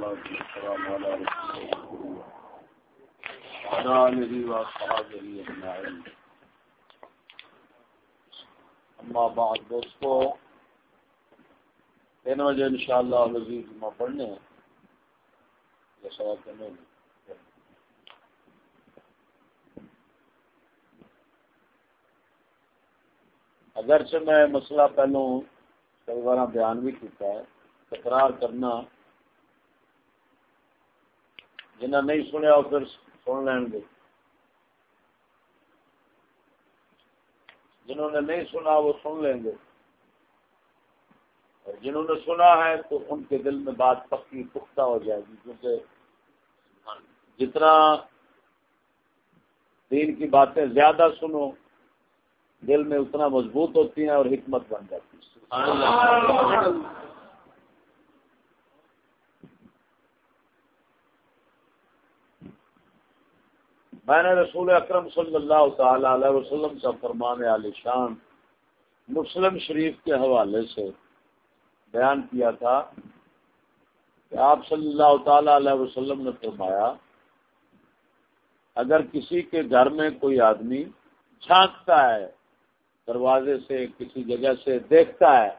والصلاة والسلام على رسول الله. وعلى آله وأصحابه أجمعين. اما بعد دوستو تین بجے انشاءاللہ لذیذ میں پڑھنے ہیں کرنے میں اگرچہ میں مسئلہ پہلو کئی بار بیان بھی کیتا ہے، تکرار کرنا جنہیں نہیں سنیا وہ پھر سن لین گے۔ جنہوں نے نہیں سنا وہ سن لیں گے۔ اور جنہوں نے سنا ہے تو ان کے دل میں بات پکی پختہ ہو جائے گی، کیونکہ جتنا دین کی باتیں زیادہ سنو، دل میں اتنا مضبوط ہوتی ہیں اور حکمت بن جاتی ہے۔ میں نے رسول اکرم صلی اللہ تعالی علیہ وسلم سے فرمانے علی شان مسلم شریف کے حوالے سے بیان کیا تھا کہ آپ صلی اللہ تعالی علیہ وسلم نے فرمایا، اگر کسی کے گھر میں کوئی آدمی جھانکتا ہے، دروازے سے کسی جگہ سے دیکھتا ہے،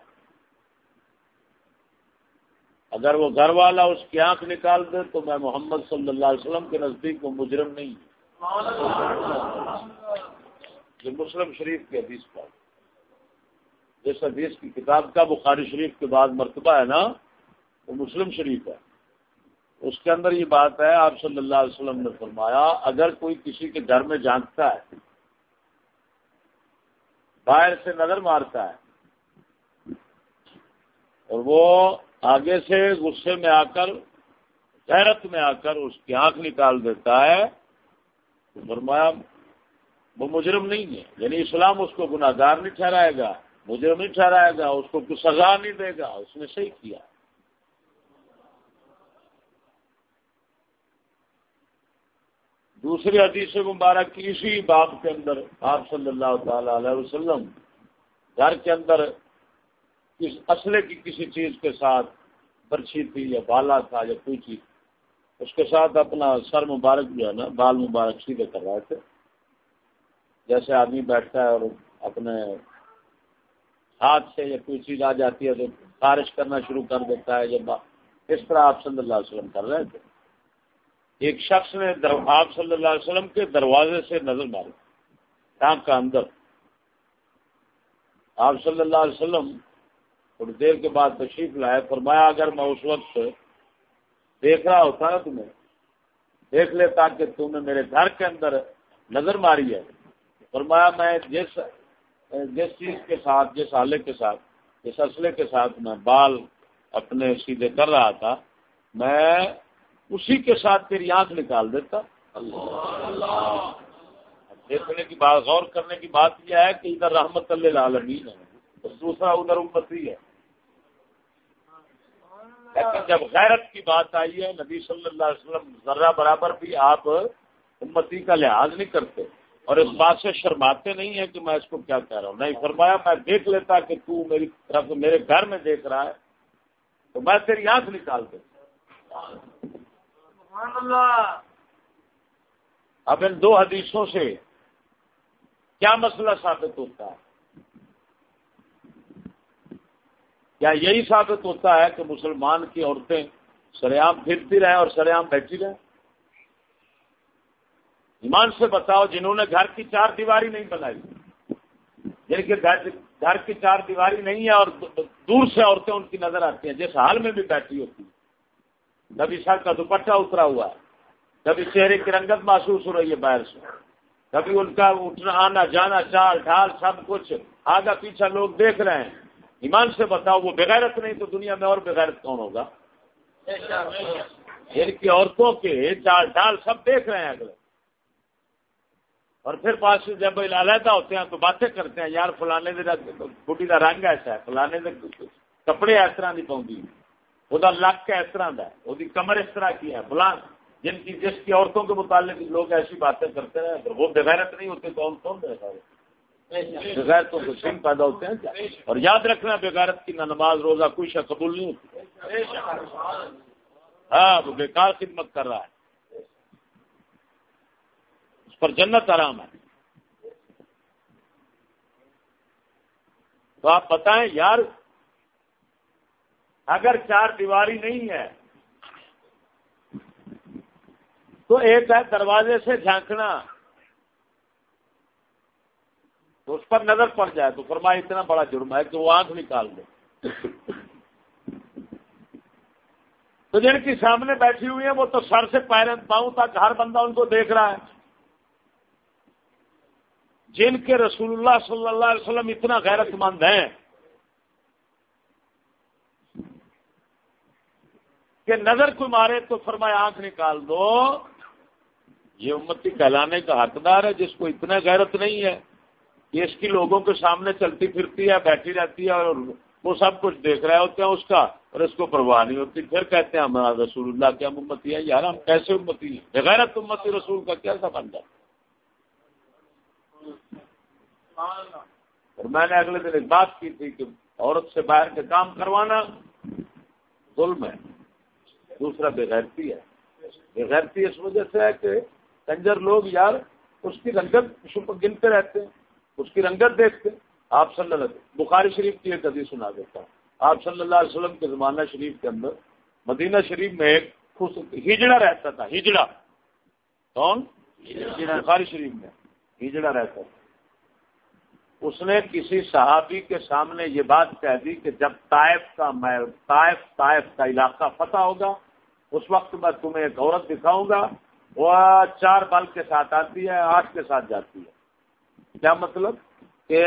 اگر وہ گھر والا اس کی آنکھ نکال دے تو میں محمد صلی اللہ علیہ وسلم کے نزدیک وہ مجرم نہیں۔ یہ مسلم شریف کی حدیث پر جس حدیث کی کتاب کا بخاری شریف کے بعد مرتبہ ہے نا، وہ مسلم شریف ہے۔ اس کے اندر یہ بات ہے، آپ صلی اللہ علیہ وسلم نے فرمایا، اگر کوئی کسی کے گھر میں جانتا ہے، باہر سے نظر مارتا ہے، اور وہ آگے سے غصے میں آ کر حیرت میں آ کر اس کی آنکھ نکال دیتا ہے فرمایا، وہ مجرم نہیں ہے۔ یعنی اسلام اس کو گناہ گار نہیں ٹھہرائے گا، مجرم نہیں ٹھہرائے گا، اس کو کچھ سزا نہیں دے گا۔ اس نے صحیح کیا۔ دوسری حدیث مبارک کی اسی باب کے اندر آپ صلی اللہ تعالی علیہ وسلم گھر کے اندر اس اسلحے کی کسی چیز کے ساتھ برچھی تھی یا بالا تھا یا کوئی چیز اس کے ساتھ اپنا سر مبارک جو ہے نا، بال مبارک سیدھے کر رہے تھے۔ جیسے آدمی بیٹھتا ہے اور اپنے ہاتھ سے یا کوئی چیز آ جاتی ہے تو خارش کرنا شروع کر دیتا ہے جب اس طرح آپ صلی اللہ علیہ وسلم کر رہے تھے۔ ایک شخص نے آپ صلی اللہ علیہ وسلم کے دروازے سے نظر ماری، ٹانک کا اندر۔ آپ صلی اللہ علیہ وسلم، تھوڑی دیر کے بعد تشریف لائے، فرمایا، اگر میں اس وقت دیکھ رہا ہوتا نا تمہیں۔ دیکھ لیتا کہ تم نے میرے گھر کے اندر نظر ماری ہے۔ فرمایا میں جس جس چیز کے ساتھ جس آلے کے ساتھ جس اسلحے کے ساتھ میں بال اپنے سیدھے کر رہا تھا، میں اسی کے ساتھ تیری آنکھ نکال دیتا۔ دیکھنے کی بات غور کرنے کی بات یہ ہے کہ ادھر رحمت اللہ عالمین ہے۔ اور دوسرا ادھر امتی ہے۔ لیکن جب غیرت کی بات آئی ہے نبی صلی اللہ علیہ وسلم ذرہ برابر بھی آپ امتی کا لحاظ نہیں کرتے اور اس بات سے شرماتے نہیں ہیں کہ میں اس کو کیا کہہ رہا ہوں۔ نہیں فرمایا میں دیکھ لیتا کہ تو میری طرف میرے گھر میں دیکھ رہا ہے تو میں تیری آنکھ نکال دیتا۔ اب ان دو حدیثوں سے کیا مسئلہ ثابت ہوتا ہے؟ کیا یہی ثابت ہوتا ہے کہ مسلمان کی عورتیں سریام پھرتی رہیں اور سریام بیٹھی رہیں۔ ایمان سے بتاؤ، جنہوں نے گھر کی چار دیواری نہیں بنائی یعنی جن کے گھر کی چار دیواری نہیں ہے اور دور سے عورتیں ان کی نظر آتی ہیں جس حال میں بھی بیٹھی ہوتی کبھی سر کا دوپٹہ اترا ہوا ہے کبھی چہرے کی رنگت محسوس ہو رہی ہے باہر سے۔ کبھی ان کا اٹھنا، آنا، جانا، چال، ڈھال، سب کچھ، آگا پیچھا لوگ دیکھ رہے ہیں۔ ایمان سے بتاؤ، وہ بغیرت نہیں تو دنیا میں اور بغیرت کون ہوگا؟ یعنی ان کی عورتوں کے چال ڈال سب دیکھ رہے ہیں اگلے۔ اور پھر پاس جب علیحدہ ہوتے ہیں تو باتیں کرتے ہیں، یار فلانے بڑھی کا رنگ ایسا ہے، فلانے کپڑے اس طرح نہیں پاؤں وہ لک اس طرح ہے، وہ کمر اس طرح کی ہے فلان جن یعنی کی جس کی عورتوں کے متعلق لوگ ایسی باتیں کرتے رہے، وہ بغیرت نہیں ہوتے تو کون رہے بغیرتوں کو سنگھ پیدا ہوتے ہیں اور یاد رکھنا، بغیرت کی نہ نماز، روزہ کوئی شا قبول نہیں ہوتی۔ ہاں وہ بیکار خدمت کر رہا ہے۔ اس پر جنت آرام ہے۔ تو آپ بتائیں، یار، اگر چار دیواری نہیں ہے، تو ایک ہے دروازے سے جھانکنا۔ تو اس پر نظر پڑ جائے تو فرمایا اتنا بڑا جرم ہے کہ وہ آنکھ نکال دے تو جن کی سامنے بیٹھی ہوئی ہیں وہ تو سر سے پیر پاؤں تک ہر بندہ ان کو دیکھ رہا ہے۔ جن کے رسول اللہ صلی اللہ علیہ وسلم اتنا غیرت مند ہیں کہ نظر کوئی مارے تو فرمایا آنکھ نکال دو۔ یہ امتی کہلانے کا حقدار ہے، جس کو اتنا غیرت نہیں ہے۔ اس کی لوگوں کے سامنے چلتی پھرتی ہے، بیٹھی رہتی ہے اور وہ سب کچھ دیکھ رہے ہوتے ہیں اس کا اور اس کو پرواہ نہیں ہوتی۔ پھر کہتے ہیں، ہمارا رسول اللہ کیا امتی ہے؟ یار، ہم کیسے امتی ہیں؟ غیرت امتی رسول کا کیسا بن جاتا اور میں نے اگلے دن ایک بات کی تھی کہ عورت سے باہر کے کام کروانا ظلم ہے، دوسرا بےغیرتی ہے۔ بےغیرتی اس وجہ سے ہے کہ کنجر لوگ یار، اس کی رنگت گنتے رہتے ہیں۔ اس کی رنگت دیکھتے آپ صلی اللہ علیہ بخاری شریف کی ایک حدیث سنا دیتا ہوں۔ آپ صلی اللہ علیہ وسلم کے زمانہ شریف کے اندر مدینہ شریف میں ایک ہجڑا رہتا تھا ہجڑا۔ کون؟ بخاری شریف میں ہجڑا رہتا تھا۔ اس نے کسی صحابی کے سامنے یہ بات کہہ دی کہ جب طائف کا میں طائف طائف کا علاقہ فتح ہوگا اس وقت میں تمہیں ایک عورت دکھاؤں گا وہ چار بل کے ساتھ آتی ہے آٹھ کے ساتھ جاتی ہے۔ کیا مطلب کہ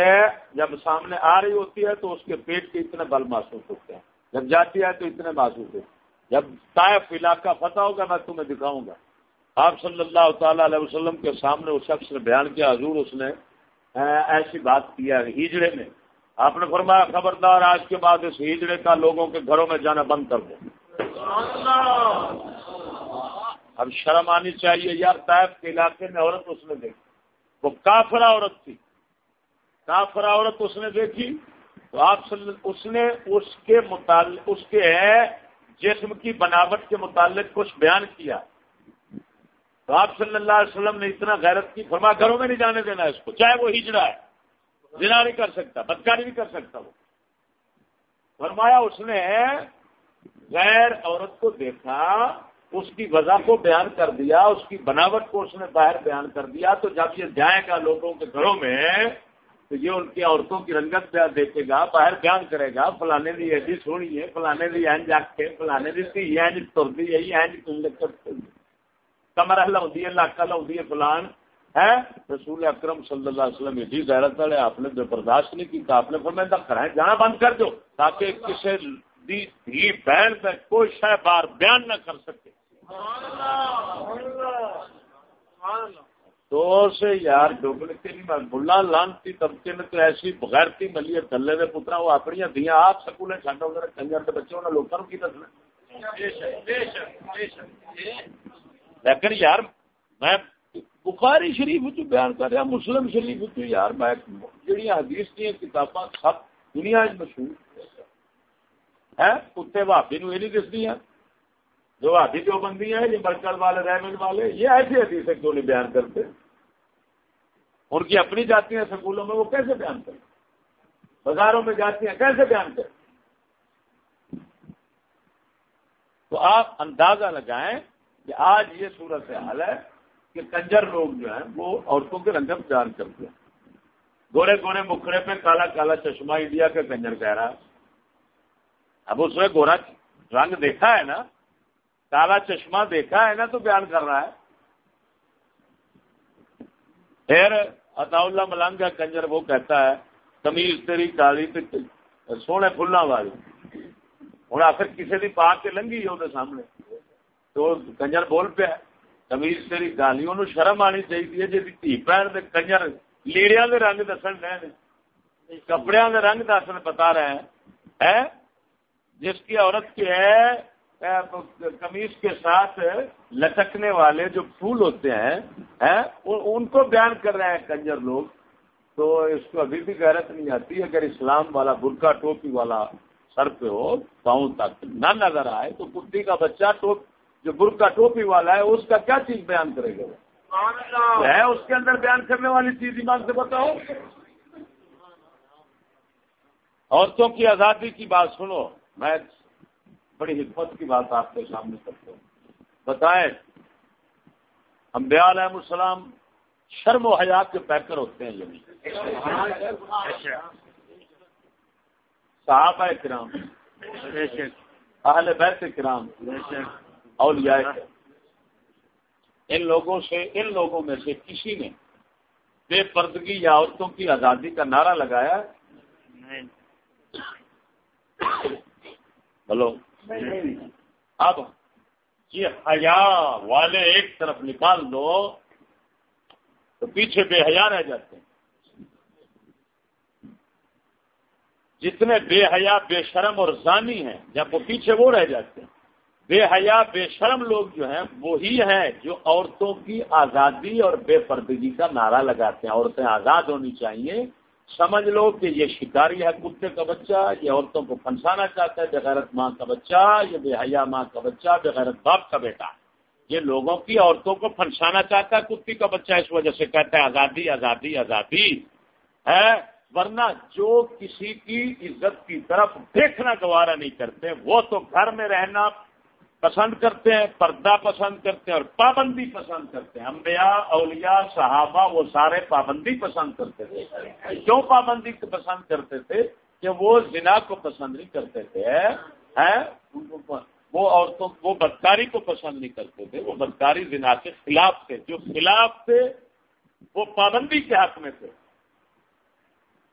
جب سامنے آ رہی ہوتی ہے تو اس کے پیٹ کے اتنے بل محسوس ہوتے ہیں۔ جب جاتی ہے تو اتنے محسوس ہوتے ہیں۔ جب طائف علاقہ فتح ہوگا میں تمہیں دکھاؤں گا۔ آپ صلی اللہ تعالی علیہ وسلم کے سامنے اس شخص نے بیان کیا حضور اس نے ایسی بات کیا ہیجڑے میں۔ آپ نے فرمایا خبردار آج کے بعد اس ہیجڑے کا لوگوں کے گھروں میں جانا بند کر دو۔ اب شرم آنی چاہیے یار طائف کے علاقے میں عورت اس نے دیکھی۔ وہ کافرا عورت تھی۔ کافرا عورت اس نے دیکھی۔ تو آپ اس نے اس کے متعلق، اس کے جسم کی بناوٹ کے متعلق کچھ بیان کیا۔ تو آپ صلی اللہ علیہ وسلم نے اتنا غیرت کی فرما گھروں میں نہیں جانے دینا اس کو، چاہے وہ ہجڑا ہے۔ جنا نہیں کر سکتا، بدکاری نہیں کر سکتا وہ۔ فرمایا اس نے غیر عورت کو دیکھا۔ اس کی وجہ کو بیان کر دیا، اس کی بناوٹ کو اس نے باہر بیان کر دیا۔ تو جب یہ جائے گا لوگوں کے گھروں میں، تو یہ ان کی عورتوں کی رنگت دیکھے گا، باہر بیان کرے گا، فلانے دی ایسی سونی ہے، فلانے دی اینج آکے فلانے دی سی اینج تردی ہے اینج کمر لاؤں لاکا لاؤں فلان۔ ہے؟ رسول اکرم صلی اللہ علیہ وسلم یہ غیرت والے، آپ نے جو برداشت نہیں کیا آپ نے فرمائندہ کرائیں جانا بند کر دو تاکہ کسی دی بہن پہ کوئی شہ بار بیان نہ کر سکے۔ تو سے یار ڈوبنے کے لیے بلا لانتی طبقے نے تو ایسی بغیرتی ملی ہے تھلے کے پترا، وہ اپنی دیا آپ سکولیں چھڈ وغیرہ کنجر کے بچے انہیں لوگوں کی دسنا؟ لیکن یار، میں بخاری شریف چ بیان کر رہا، مسلم شریف چ یار، میں جہاں حدیث دیا کتاباں سب دنیا مشہور ہے کتے بھابی نو یہ نہیں دستی جو ہاتھی جو بندی ہیں یہ مرکز والے رحمن والے، یہ ایسی حدیث ہے کیوں نہیں بیان کرتے؟ ان کی اپنی جاتی ہیں سکولوں میں وہ کیسے بیان کریں؟ بازاروں میں جاتی ہیں کیسے بیان کریں؟ تو آپ اندازہ لگائیں کہ آج یہ صورت حال ہے کہ کنجر لوگ جو ہیں، وہ عورتوں کے رنگت بیان کرتے ہیں۔ گورے گورے مکھڑے پہ کالا کالا چشمہ انڈیا کا کنجر کہہ رہا ہے۔ اب اس میں گورا رنگ دیکھا ہے نا کالا چشمہ دیکھا ہے نا تو بیان کر رہا ہے۔ پھر عطا اللہ ملنگ کا کنجر وہ کہتا ہے تمیز تیری کالی سونے فلاں والی۔ ہوں آخر کسی بھی پا کے لنگی ہے سامنے۔ تو کنجر بول پیا تمیز تیری گالی انہوں شرم آنی چاہیے جی دھی بھن کنجر لیڑیا کے رنگ دسن رہے کپڑے کے رنگ دسن بتا رہے ہیں۔ جس کی عورت کی ہے کمیز کے ساتھ لٹکنے والے جو پھول ہوتے ہیں ان کو بیان کر رہے ہیں کنجر لوگ۔ تو اس کو ابھی بھی غیرت نہیں آتی، اگر اسلام والا برقع ٹوپی والا سر پہ ہو، پاؤں تک نہ نظر آئے، تو کتی کا بچہ ٹوپ، جو برقع ٹوپی والا ہے، اس کا کیا چیز بیان کرے گا؟ وہ ہے اس کے اندر بیان کرنے والی چیز، ایمان سے بتاؤ۔ عورتوں کی آزادی کی بات سنو، میں بڑی حکمت کی بات آپ کے سامنے کرتا ہوں۔ بتائیں انبیاء علیہ السلام شرم و حیات کے پیکر ہوتے ہیں زمین صحابہ کرام اہل بیت کرام اولیاء ان لوگوں سے ان لوگوں میں سے کسی نے بے پردگی یا عورتوں کی آزادی کا نعرہ لگایا؟ بولو۔ اب یہ حیا والے ایک طرف نکال دو تو پیچھے بے حیا رہ جاتے ہیں۔ جتنے بے حیا، بے شرم اور زانی ہیں، جب وہ پیچھے وہ رہ جاتے ہیں۔ بے حیا، بے شرم لوگ جو ہیں، وہی ہیں جو عورتوں کی آزادی اور بے پردگی کا نعرہ لگاتے ہیں۔ عورتیں آزاد ہونی چاہیے سمجھ لو کہ یہ شکاری ہے کتے کا بچہ، یہ عورتوں کو پھنسانا چاہتا ہے بغیرت ماں کا بچہ، یہ بے حیا ماں کا بچہ، بغیرت باپ کا بیٹا۔ یہ لوگوں کی عورتوں کو پھنسانا چاہتا ہے کتی کا بچہ، اس وجہ سے کہتا ہے آزادی آزادی آزادی۔ ہے؟ ورنہ جو کسی کی عزت کی طرف دیکھنا گوارا نہیں کرتے، وہ تو گھر میں رہنا پسند کرتے ہیں، پردہ پسند کرتے ہیں اور پابندی پسند کرتے ہیں۔ انبیاء، اولیاء، صحابہ، وہ سارے پابندی پسند کرتے تھے۔ کیوں پابندی پسند کرتے تھے؟ کہ وہ زنا کو پسند نہیں کرتے تھے وہ عورتوں، وہ بدکاری کو پسند نہیں کرتے تھے۔ وہ بدکاری زنا کے خلاف تھے۔ جو خلاف تھے، وہ پابندی کے حق میں تھے۔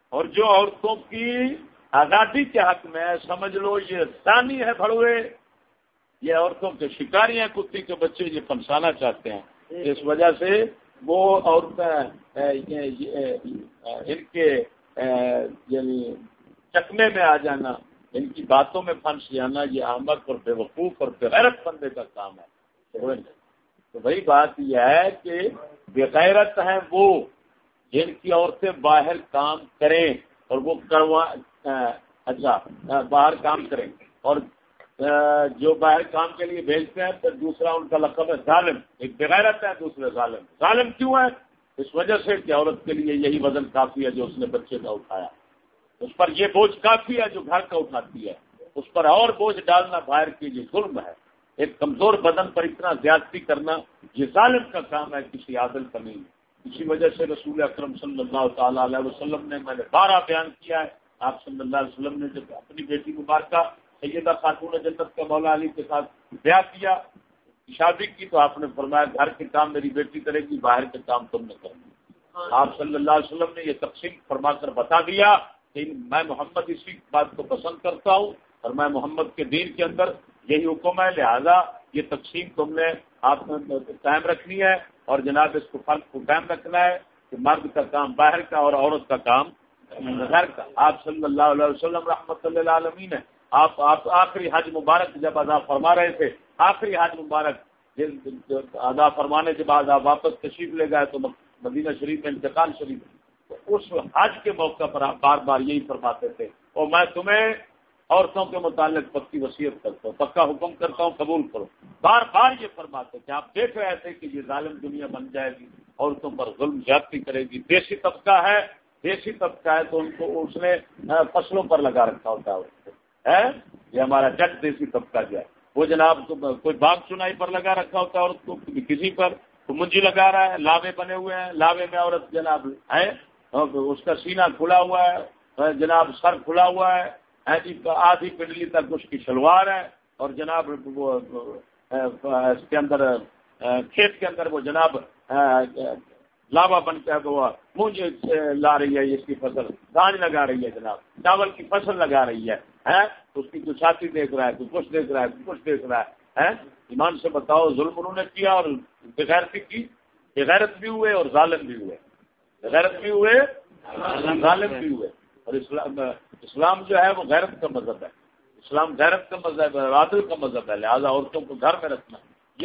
اور جو عورتوں کی آزادی کے حق میں سمجھ لو یہ ثانی ہے بڑوے یہ عورتوں کے شکاری ہیں کتی کے بچے یہ پنسانا چاہتے ہیں۔ اس وجہ سے وہ عورتیں ان کے یعنی چکمے میں آ جانا ان کی باتوں میں پھنس جانا یہ احمد اور بے وقوف اور بغیرت بندے کا کام ہے۔ تو وہی بات یہ ہے کہ بغیرت ہیں وہ جن کی عورتیں باہر کام کریں اور وہ کروا اچھا باہر کام کریں۔ اور جو باہر کام کے لیے بھیجتے ہیں، تو دوسرا ان کا لقب ہے ظالم۔ ایک بغیرت ہے دوسرے ظالم۔ ظالم کیوں ہے؟ اس وجہ سے کہ عورت کے لیے یہی وزن کافی ہے جو اس نے بچے کا اٹھایا۔ اس پر یہ بوجھ کافی ہے جو گھر کا اٹھاتی ہے۔ اس پر اور بوجھ ڈالنا باہر کی یہ ظلم ہے۔ ایک کمزور بدن پر اتنا زیادتی کرنا یہ ظالم کا کام ہے، کسی عادل کا نہیں۔ اسی وجہ سے رسول اکرم صلی اللہ تعالی علیہ وسلم نے، میں نے بارہ بیان کیا ہے۔ آپ صلی اللہ علیہ وسلم نے جب اپنی بیٹی مبارکہ سیدہ خاتون جنت کا مولا علی کے ساتھ بیاہ کیا، شادی کی تو آپ نے فرمایا گھر کے کام میری بیٹی کرے گی، باہر کے کام تم نے کرنا آپ صلی اللہ علیہ وسلم نے یہ تقسیم فرما کر بتا دیا کہ میں محمد اسی بات کو پسند کرتا ہوں اور میں محمد کے دین کے اندر یہی حکم ہے۔ لہذا یہ تقسیم تم نے آپ قائم رکھنی ہے اور جناب اس کو فرق کو قائم رکھنا ہے کہ مرد کا کام باہر کا اور عورت کا کام گھر کا۔ آپ صلی اللہ علیہ وسلم رحمۃ اللہ عالمین ہے آپ آپ آخری حج مبارک جب ادا فرما رہے تھے، آخری حج مبارک ادا فرمانے کے بعد آپ واپس تشریف لے گئے تو مدینہ شریف میں انتقال شریف تو اس حج کے موقع پر آپ بار بار یہی فرماتے تھے، اور میں تمہیں عورتوں کے متعلق پکی وصیت کرتا ہوں، پکا حکم کرتا ہوں، قبول کرو۔ بار بار یہ فرماتے تھے، آپ دیکھ رہے تھے کہ یہ ظالم دنیا بن جائے گی، عورتوں پر ظلم زیادتی کرے گی۔ دیسی طبقہ ہے، دیسی طبقہ ہے تو ان کو اس نے فصلوں پر لگا رکھا ہوتا ہے۔ ہے؟ یہ ہمارا جٹ دیسی طبقہ جو ہے۔ وہ جناب کوئی باغ چنائی پر لگا رکھا ہوتا ہے عورت کسی پر تو منجی لگا رہا ہے لاوے بنے ہوئے ہیں لاوے میں عورت جناب ہے ہاں، اس کا سینہ کھلا ہوا ہے ہاں، جناب سر کھلا ہوا ہے ہاں، جی، آدھی پنڈلی تک اس کی شلوار ہے اور جناب وہ اس کے اندر کھیت کے اندر وہ جناب لاوا بن کے وہ مونج لا رہی ہے اس کی فصل۔ دان لگا رہی ہے جناب۔ چاول کی فصل لگا رہی ہے۔ اس کی کچھ چھاتی دیکھ رہا ہے کچھ کچھ دیکھ رہا ہے کچھ دیکھ رہا ہے۔ ایمان سے بتاؤ، ظلم انہوں نے کیا اور بغیرتی کی بغیرت بھی ہوئے اور ظالم بھی ہوئے۔ بغیرت بھی ہوئے، ظالم بھی ہوئے۔ اور اسلام اسلام جو ہے وہ غیرت کا مذہب ہے۔ اسلام غیرت کا مذہب ہے عادل کا مذہب ہے۔ لہٰذا عورتوں کو گھر میں رکھنا۔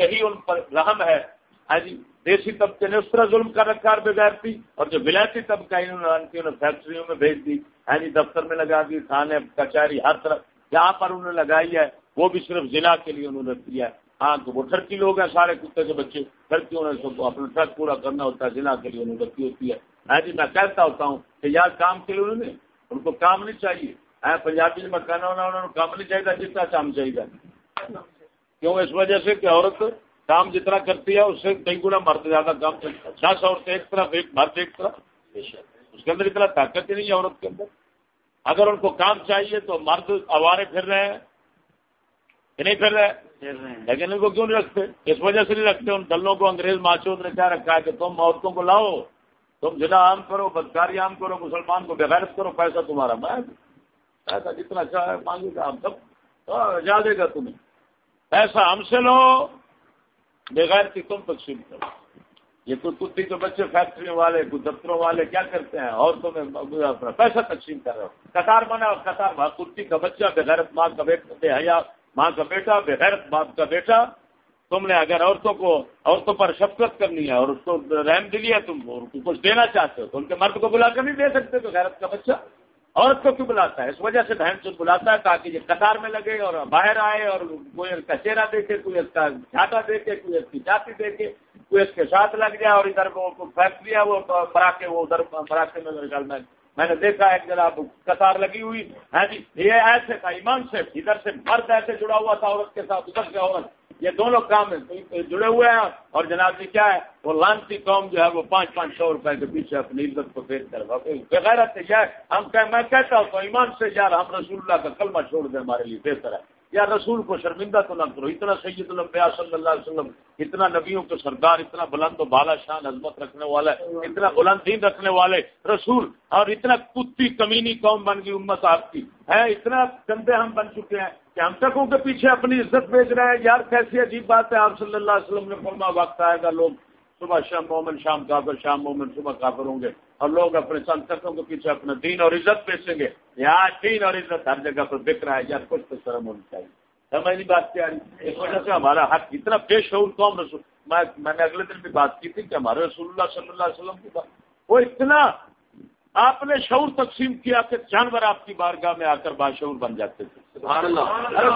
یہی ان پر رحم ہے۔ ہاں جی دیسی طبقے نے اس طرح ظلم کر رکھا ہے بغیرتی اور جو ولایتی طبقہ انہوں نے فیکٹریوں میں بھیج دی ہے جی دفتر میں لگا دی، تھانے، کچہری، ہر طرف جہاں پر انہوں نے لگائی ہے، وہ بھی صرف ضلع کے لیے انہوں نے کیا ہے۔ ہاں تو وہ ٹرکی لوگ ہیں، سارے کتے کے بچے ٹرکیوں نے سب اپنا ٹرک پورا کرنا ہوتا ہے جنا کے لیے انہیں بچی ہوتی ہے۔ ہاں جی میں کہتا ہوتا ہوں کہ یار کام کے لیے انہوں نے، ان کو کام نہیں چاہیے۔ ہاں، پنجابی میں کہنا ہونا انہوں نے کام نہیں چاہیے، جتنا کام چاہیے۔ کیوں؟ اس وجہ سے کہ عورت کام جتنا کرتی ہے اس سے کئی گنا مرد زیادہ کام کرتا ہے سات عورتیں ایک طرف ایک مرد ایک طرف۔ اس کے اندر اتنا طاقت ہی نہیں ہے عورت کے اندر۔ اگر ان کو کام چاہیے تو مرد اوارے پھر رہے ہیں۔ کہ نہیں پھر رہے؟ لیکن ان کو کیوں نہیں رکھتے؟ اس وجہ سے نہیں رکھتے؟ ان دلوں کو انگریز ماچود نے کیا رکھا ہے کہ تم عورتوں کو لاؤ تم جنا عام کرو بدکاری عام کرو مسلمان کو بغیرت کرو پیسہ تمہارا۔ میں پیسہ جتنا چاہے مانگے گا ہم سب جا دے گا تمہیں۔ پیسہ ہم سے لو بغیر کی تم تقسیم کرو۔ یہ کوئی کتی کے بچے فیکٹریوں والے، کوئی دفتروں والے کیا کرتے ہیں؟ عورتوں میں پیسہ تقسیم کر رہے ہو۔ قطار بنا قطار کتی کا بچہ بغیرت ماں کا بیٹا بے حیا، ماں کا بیٹا بغیرت باپ کا بیٹا۔ تم نے اگر عورتوں کو، عورتوں پر شفقت کرنی ہے اور اس کو رحم دلی ہے، تم کچھ دینا چاہتے ہو تو ان کے مرد کو بلا کر نہیں دے سکتے تو غیرت کا بچہ۔ عورت کو کیوں بلاتا ہے؟ اس وجہ سے بہن سے بلاتا ہے تاکہ یہ قطار میں لگے اور باہر آئے اور کوئی اس کا چہرہ دیکھے، کوئی اس کا جھاٹا دیکھے، کوئی اس کی جاتی دیکھے، کوئی اس کے ساتھ لگ جائے اور ادھر وہ پھینک دیا وہ پراکے وہ ادھر پراکے میں میرے خیال میں میں نے دیکھا ایک جگہ قطار لگی ہوئی۔ ہے جی یہ ایسے تھا، ایمان سے ادھر سے مرد ایسے جڑا ہوا تھا، عورت کے ساتھ ادھر سے عورت یہ دونوں کام جڑے ہوئے ہیں اور جناب جی کیا ہے، وہ لانسی قوم جو ہے وہ پانچ پانچ سو روپے کے پیچھے اپنی عزت کو پیش کر بغیر ہم میں کہتا ہوں تو ایمان سے، یار، ہم رسول اللہ کا کلمہ چھوڑ دیں، ہمارے لیے بہتر ہے۔ یا رسول کو شرمندہ تو نہ کرو، اتنا سید الانبیاء صلی اللہ علیہ وسلم، اتنا نبیوں کے سردار، اتنا بلند و بالا شان عظمت رکھنے والا ہے اتنا بلند دین رکھنے والے رسول، اور اتنا کتی کمینی قوم بن گئی امت آپ کی۔ ہے اتنا گندے ہم بن چکے ہیں کہ ہم تکوں کے پیچھے اپنی عزت بیچ رہے ہیں۔ یار، کیسی عجیب بات ہے، آپ صلی اللہ علیہ وسلم نے فرما، وقت آئے گا، لوگ صبح شام مومن، شام کافر، شام مومن، صبح کافر ہوں گے۔ اور لوگ اپنے سنتوں کے پیچھے اپنا دین اور عزت بیچیں گے۔ یہاں دین اور عزت ہر جگہ پر بک رہا ہے، یار کچھ تو شرم ہونی چاہیے۔ سمجھ نہیں بات کیا اس وجہ سے ہمارا حق اتنا بے شعور قوم رسول۔ میں نے اگلے دن بھی بات کی تھی کہ ہمارے رسول اللہ صلی اللہ علیہ وسلم کی بات۔ وہ اتنا آپ نے شعور تقسیم کیا کہ جانور آپ کی بارگاہ میں آ کر باشعور بن جاتے تھے۔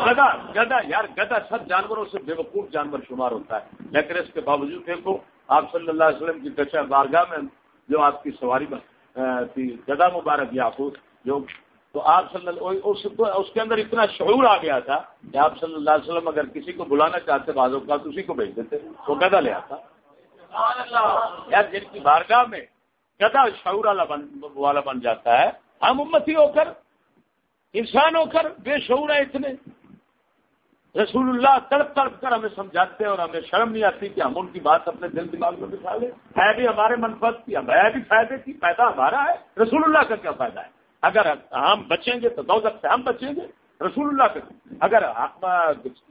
گدا گدا یار گدا سب جانوروں سے بے وقوف جانور شمار ہوتا ہے۔ لیکن اس کے باوجود دیکھو آپ صلی اللہ علیہ وسلم کی کچا بارگاہ میں جو آپ کی سواری تھی گدا مبارک یا جو تو آپ صلی اللہ اس کے اندر اتنا شعور آ گیا تھا کہ آپ صلی اللہ علیہ وسلم اگر کسی کو بلانا چاہتے بازوں کا تو اسی کو بھیج دیتے وہ گدا لے آتا۔ یار جن کی بارگاہ میں گدا شعور والا بن جاتا ہے۔ ہم امتی ہو کر انسان ہو کر بے شعور ہے اتنے۔ رسول اللہ تڑپ تڑپ کر ہمیں سمجھاتے ہیں اور ہمیں شرم نہیں آتی کہ ہم ان کی بات اپنے دل دماغ میں بٹھا لیں۔ ہے بھی ہمارے منفرد کی ہے بھی فائدے کی پیدا ہمارا ہے۔ رسول اللہ کا کیا فائدہ ہے؟ اگر ہم بچیں گے تو دو سے ہم بچیں گے۔ رسول اللہ کے اگر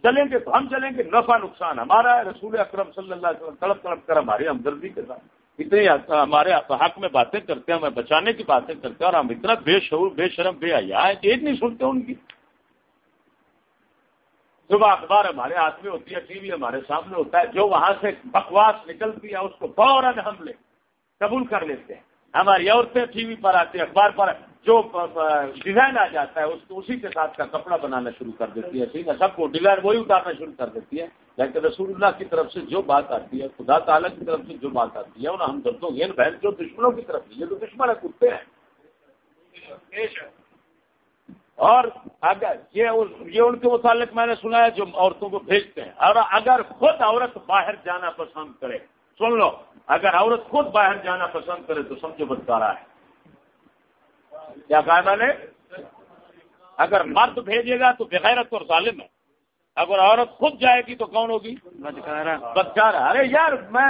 چلیں گے تو ہم چلیں گے۔ نفع نقصان ہمارا ہے۔ رسول اکرم صلی اللہ علیہ وسلم تڑپ تڑپ کر ہماری ہمدردی کے ساتھ۔ اتنی ہمارے حق میں باتیں کرتے ہیں، ہمیں بچانے کی باتیں کرتے ہیں، اور ہم اتنا بے شعور بے شرم، بے حیا ہے ایک نہیں سنتے ان کی۔ صبح اخبار ہمارے ہاتھ میں ہوتی ہے، ٹی وی ہمارے سامنے ہوتا ہے، جو وہاں سے بکواس نکلتی ہے، اس کو فوراً ہم لے قبول کر لیتے ہیں۔ ہماری عورتیں ٹی وی پر آتی ہیں، اخبار پر جو ڈیزائن آ جاتا ہے، اس کو اسی کے ساتھ کا کپڑا بنانا شروع کر دیتی ہے، ٹھیک ہے؟ سب کو ڈیزائن وہی اتارنا شروع کر دیتی ہے۔ لیکن رسول اللہ کی طرف سے جو بات آتی ہے، خدا تعالیٰ کی طرف سے جو بات آتی ہے انہیں ہم دردوں گے بہن جو دشمنوں کی طرف یہ تو دشمن ہے، کتے ہیں۔ اور اگر یہ ان کے متعلق میں نے سنا ہے جو عورتوں کو بھیجتے ہیں۔ اور اگر خود عورت باہر جانا پسند کرے، سن لو، اگر عورت خود باہر جانا پسند کرے تو سمجھو بدکارا ہے۔ کیا کہا میں نے؟ اگر مرد بھیجے گا تو بغیرت اور ظالم ہے۔ اگر عورت خود جائے گی تو کون ہوگی؟ بدکارا ارے یار میں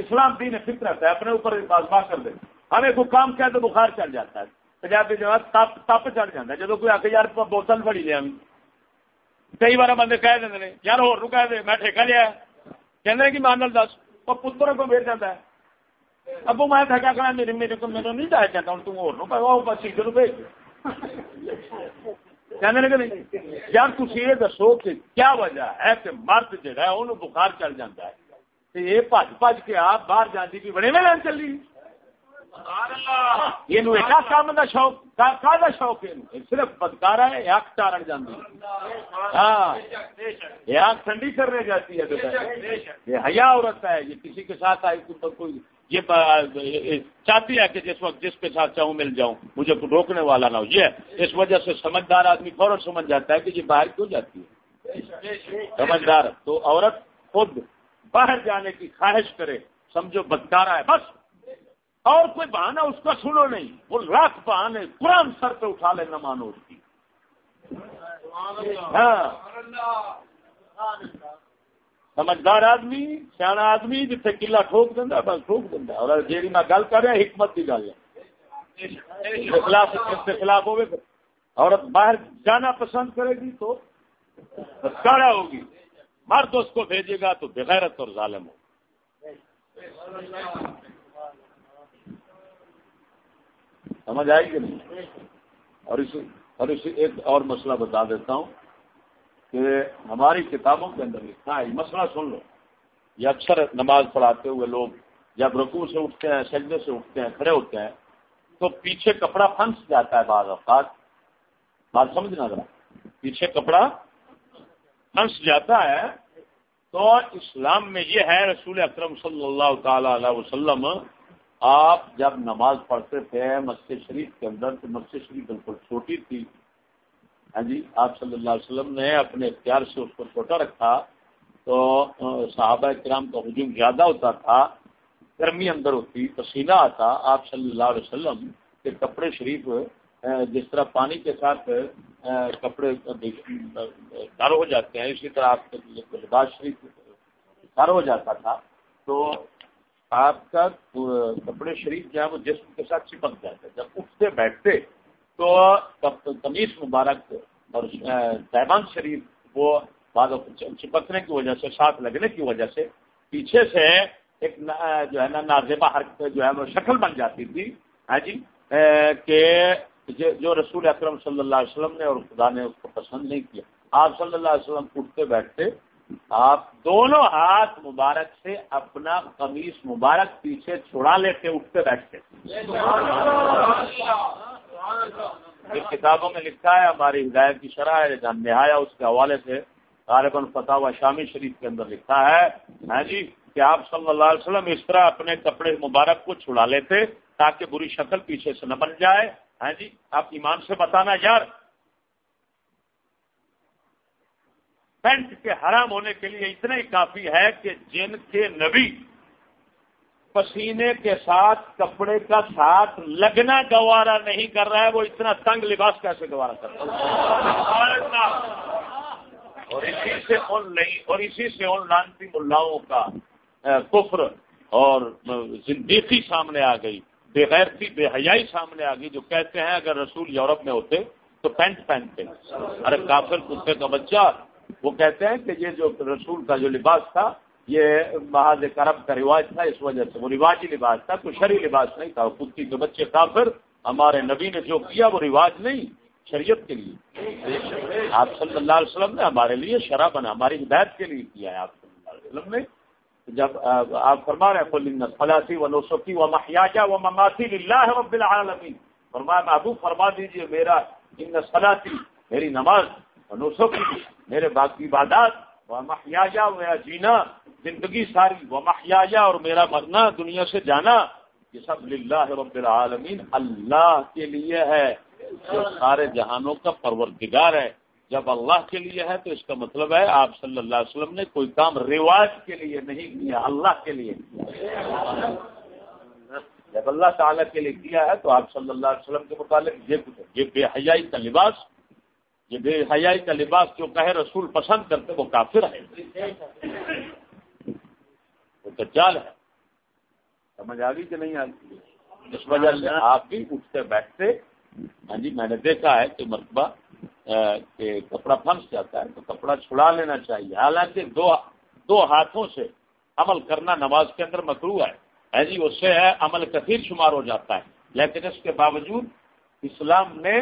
اسلام دین فطرت ہے اپنے اوپر آزما کر دے۔ ہمیں کوئی کام کیا تو بخار چڑھ جاتا ہے۔ پنجابی جو ہے تپ چڑھ جاتا ہے۔ جب کوئی آ کے یار بوتل بڑی لیا کئی بار بندے کہہ دیں یار ہو رکا دے میں ٹھیکا لیا کہ کہ مانل دس وہ پتر کو بھیج جاتا ہے۔ ابو میں تھکا کرا میرے میرے کو میرے نہیں جایا جاتا ہوں تم اور بس ادھر بھیج کہنے لگے نہیں یار تھی یہ دسو کہ کیا وجہ ہے کہ مرد جہا ہے انہوں بخار چل جاتا ہے یہ بج بج کے آپ باہر جاتی بھی بڑے میں لین چلی یہ کام کا شوق کا شوق ہے صرف بدکارا ہے چارن جاتی ہاں یہ آگ ٹھنڈی کرنے جاتی ہے یہ حیا عورت ہے یہ کسی کے ساتھ آئی کوئی یہ چاہتی ہے کہ جس وقت جس کے ساتھ چاہوں مل جاؤں، مجھے روکنے والا نہ ہو۔ یہ اس وجہ سے سمجھدار آدمی فوراً سمجھ جاتا ہے کہ یہ باہر کیوں جاتی ہے؟ سمجھدار، تو عورت خود باہر جانے کی خواہش کرے، سمجھو بدکارا ہے، بس۔ اور کوئی بہانہ اس کا سنو نہیں۔ وہ لاکھ بہانے قرآن سر پہ اٹھا لے نہ مانو اس کی۔ ہاں۔ سمجھدار آدمی، سیاح آدمی جتنے کلا ٹھوک دینا بس ٹھوک دینا اور جی میں گل کر رہا حکمت کی گل ہے۔ خلاف خلاف ہوگی عورت باہر جانا پسند کرے گی تو کڑا ہوگی۔ مرد اس کو بھیجے گا تو بغیرت اور ظالم ہو سمجھ آئے گی نہیں؟ اور اس اور اس ایک اور مسئلہ بتا دیتا ہوں۔ کہ ہماری کتابوں کے اندر لکھا ہے مسئلہ سن لو۔ یہ اکثر نماز پڑھاتے ہوئے لوگ جب رکوع سے اٹھتے ہیں، سجدے سے اٹھتے ہیں، کھڑے ہوتے ہیں، تو پیچھے کپڑا پھنس جاتا ہے بعض اوقات۔ بات سمجھنا ذرا۔ پیچھے کپڑا پھنس جاتا ہے تو اسلام میں یہ ہے، رسول اکرم صلی اللہ تعالی علیہ وسلم، آپ جب نماز پڑھتے تھے مسجد شریف کے اندر، تو مسجد شریف بالکل چھوٹی تھی۔ ہاں جی آپ صلی اللہ علیہ وسلم نے اپنے اختیار سے اس کو چھوٹا رکھا تو صحابہ کرام کا ہجوم زیادہ ہوتا تھا، گرمی اندر ہوتی، پسینہ آتا، آپ صلی اللہ علیہ وسلم کے کپڑے شریف جس طرح پانی کے ساتھ کپڑے ڈر ہو جاتے ہیں، اسی طرح آپ لباس شریف ڈر ہو جاتا تھا۔ تو آپ کا کپڑے شریف جو ہے وہ جسم کے ساتھ چپک جاتا ہے جب اٹھتے بیٹھتے تو تمیز مبارک اور صاحبان شریف وہ بعد چپکنے کی وجہ سے، ساتھ لگنے کی وجہ سے پیچھے سے ایک جو ہے نا نازیبا حرکت جو ہے، وہ شکل بن جاتی تھی۔ ہاں جی؟ کہ جو رسول اکرم صلی اللہ علیہ وسلم نے اور خدا نے اس کو پسند نہیں کیا۔ آپ صلی اللہ علیہ وسلم اٹھتے بیٹھتے آپ دونوں ہاتھ مبارک سے اپنا قمیص مبارک پیچھے چھڑا لیتے اٹھتے بیٹھتے۔ کتابوں میں لکھا ہے، ہماری ہدایت کی شرح ہے نہایا اس کے حوالے سے غالباً فتح و شامی شریف کے اندر لکھا ہے۔ ہاں جی کہ آپ صلی اللہ علیہ وسلم اس طرح اپنے کپڑے مبارک کو چھڑا لیتے تاکہ بری شکل پیچھے سے نہ بن جائے۔ ہاں جی آپ ایمان سے بتانا یار پینٹ کے حرام ہونے کے لیے اتنا ہی کافی ہے کہ جن کے نبی پسینے کے ساتھ کپڑے کا ساتھ لگنا گوارا نہیں کر رہا ہے، وہ اتنا تنگ لباس کیسے گوارا کر رہا اور اسی سے ان نہیں، اور اسی سے ان لانتی ملاؤں کا کفر اور زندگی سامنے آ گئی، بے غیرتی، بے حیائی سامنے آ گئی، جو کہتے ہیں اگر رسول یورپ میں ہوتے تو پینٹ پہنتے۔ ارے کافر کتے کا بچہ وہ کہتے ہیں کہ یہ جو رسول کا جو لباس تھا، یہ محاذ کرب کا رواج تھا، اس وجہ سے وہ رواجی لباس تھا تو شری لباس نہیں تھا۔ کتی کے بچے کافر، ہمارے نبی نے جو کیا، وہ رواج نہیں، شریعت کے لیے۔ آپ صلی اللہ علیہ وسلم نے ہمارے لیے شرح بنا، ہماری ہدایت کے لیے کیا ہے آپ صلی اللہ علیہ وسلم نے۔ جب آپ فرما رہے ہیں فلاسی و نوسفی و محیاجہ و مماسی اللہ رب العالمین فرمایا، محبوب، فرما دیجیے، میرا ان صلاتی میری نماز نوسفی میرے باقی عبادات، وہ محیاجہ میرا جینا، زندگی ساری، وہ محیاجہ اور میرا مرنا، دنیا سے جانا، یہ سب للہ رب العالمین اللہ کے لیے ہے، جو سارے جہانوں کا پروردگار ہے۔ جب اللہ کے لیے ہے تو اس کا مطلب ہے، آپ صلی اللہ علیہ وسلم نے کوئی کام رواج کے لیے نہیں کیا، اللہ کے لیے۔ کیا جب اللہ تعالیٰ کے لیے کیا ہے تو آپ صلی اللہ علیہ وسلم کے متعلق یہ بے حیائی کا لباس یہ بے حیائی کا لباس جو کہے رسول پسند کرتے وہ کافر ہے وہ دجال ہے سمجھ آ گئی کہ نہیں آ گئی؟ اس وجہ سے آپ بھی اٹھتے بیٹھتے ہاں جی میں نے دیکھا ہے کہ مرتبہ کہ کپڑا پھنس جاتا ہے تو کپڑا چھڑا لینا چاہیے۔ حالانکہ دو دو ہاتھوں سے عمل کرنا نماز کے اندر مکرو ہے۔ ہاں جی اس سے ہے عمل کثیر شمار ہو جاتا ہے۔ لیکن اس کے باوجود اسلام نے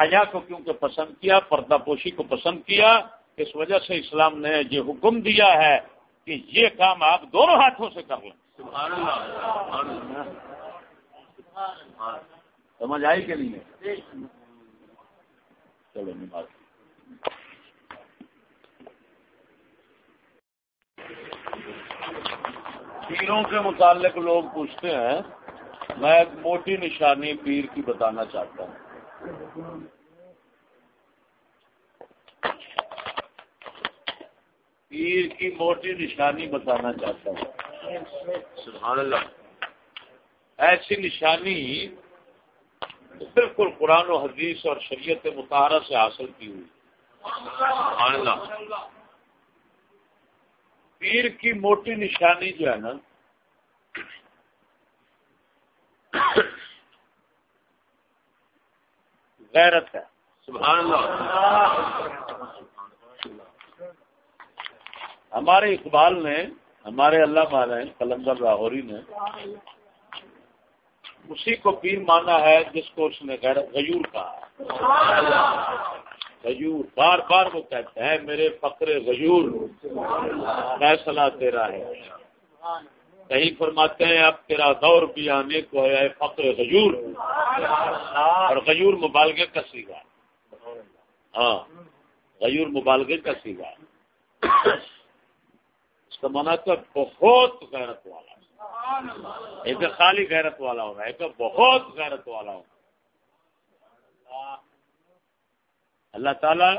حیا کو کیونکہ پسند کیا، پردہ پوشی کو پسند کیا، اس وجہ سے اسلام نے یہ حکم دیا ہے کہ یہ کام آپ دونوں ہاتھوں سے کر لیں۔ سمجھ آئی کہ نہیں؟ چلو نماز پیروں کے متعلق لوگ پوچھتے ہیں، میں ایک موٹی نشانی پیر کی بتانا چاہتا ہوں۔ پیر کی موٹی نشانی بتانا چاہتا ہوں۔ سبحان اللہ۔ ایسی نشانی بالکل قرآن و حدیث اور شریعت مطالعہ سے حاصل کی ہوئی۔ سبحان اللہ۔ پیر کی موٹی نشانی جو ہے نا غیرت ہے۔ سبحان اللہ۔ ہمارے اقبال نے ہمارے اللہ مانا کلندر لاہوری نے اسی کو پیر مانا ہے جس کو اس نے غیور کہا غیور بار بار وہ کہتے ہیں میرے فقر غیور فیصلہ تیرا ہے۔ کہیں فرماتے ہیں، اب تیرا دور بھی آنے کو ہے فقر غیور۔ اور غیور مبالغے کا سیگا ہاں غیور مبالغے کا سیگا اس کا مانا تو بہت غیرت والا۔ ایک خالی غیرت والا ہوگا ایک بہت غیرت والا ہوگا اللہ تعالیٰ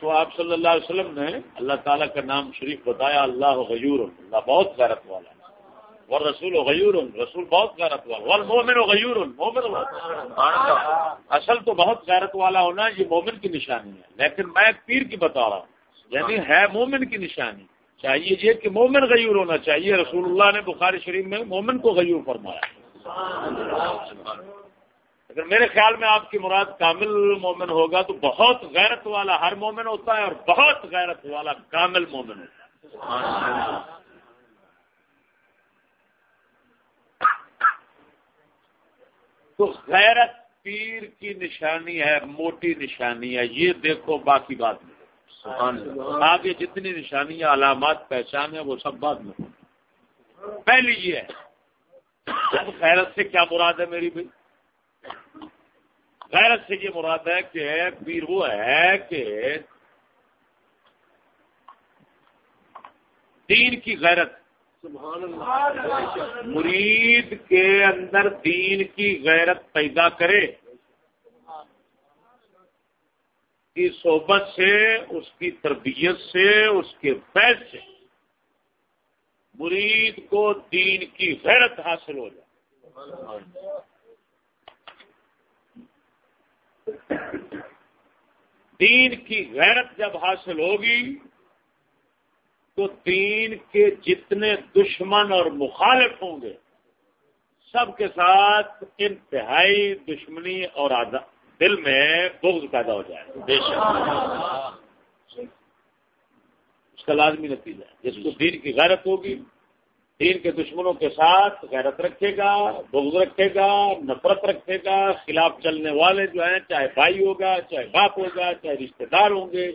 تو آپ صلی اللہ علیہ وسلم نے، اللہ تعالیٰ کا نام شریف بتایا، اللہ غیور، اللہ بہت غیرت والا اور رسول و غیور رسول بہت غیرت والا اور مومن و غیور مومن اصل تو بہت غیرت والا ہونا یہ مومن کی نشانی ہے، لیکن میں ایک پیر کی بتا رہا ہوں یعنی ہے مومن کی نشانی۔ چاہیے یہ کہ مومن غیور ہونا چاہیے، رسول اللہ نے بخاری شریف میں مومن کو غیور فرمایا۔ اگر میرے خیال میں آپ کی مراد کامل مومن ہوگا تو بہت غیرت والا ہر مومن ہوتا ہے اور بہت غیرت والا کامل مومن ہوتا ہے۔ تو غیرت پیر کی نشانی ہے، موٹی نشانی ہے۔ یہ دیکھو، باقی بات نہیں۔ آگے جتنی نشانیاں علامات پہچان ہیں، وہ سب بات میں۔ پہلی یہ ہے خیرت سے کیا مراد ہے میری بھائی؟ غیرت سے یہ مراد ہے کہ پیر وہ ہے کہ دین کی غیرت مرید کے اندر دین کی غیرت پیدا کرے کی صحبت سے، اس کی تربیت سے، اس کے فیض سے۔ مرید کو دین کی غیرت حاصل ہو جائے۔ دین کی غیرت جب حاصل ہوگی تو دین کے جتنے دشمن اور مخالف ہوں گے سب کے ساتھ انتہائی دشمنی اور دل میں بغض پیدا ہو جائے بے شک۔ اس کا لازمی نتیجہ ہے۔ جس کو دین کی غیرت ہوگی دین کے دشمنوں کے ساتھ غیرت رکھے گا بغض رکھے گا نفرت رکھے گا خلاف چلنے والے جو ہیں چاہے بھائی ہوگا چاہے باپ ہوگا چاہے رشتے دار ہوں گے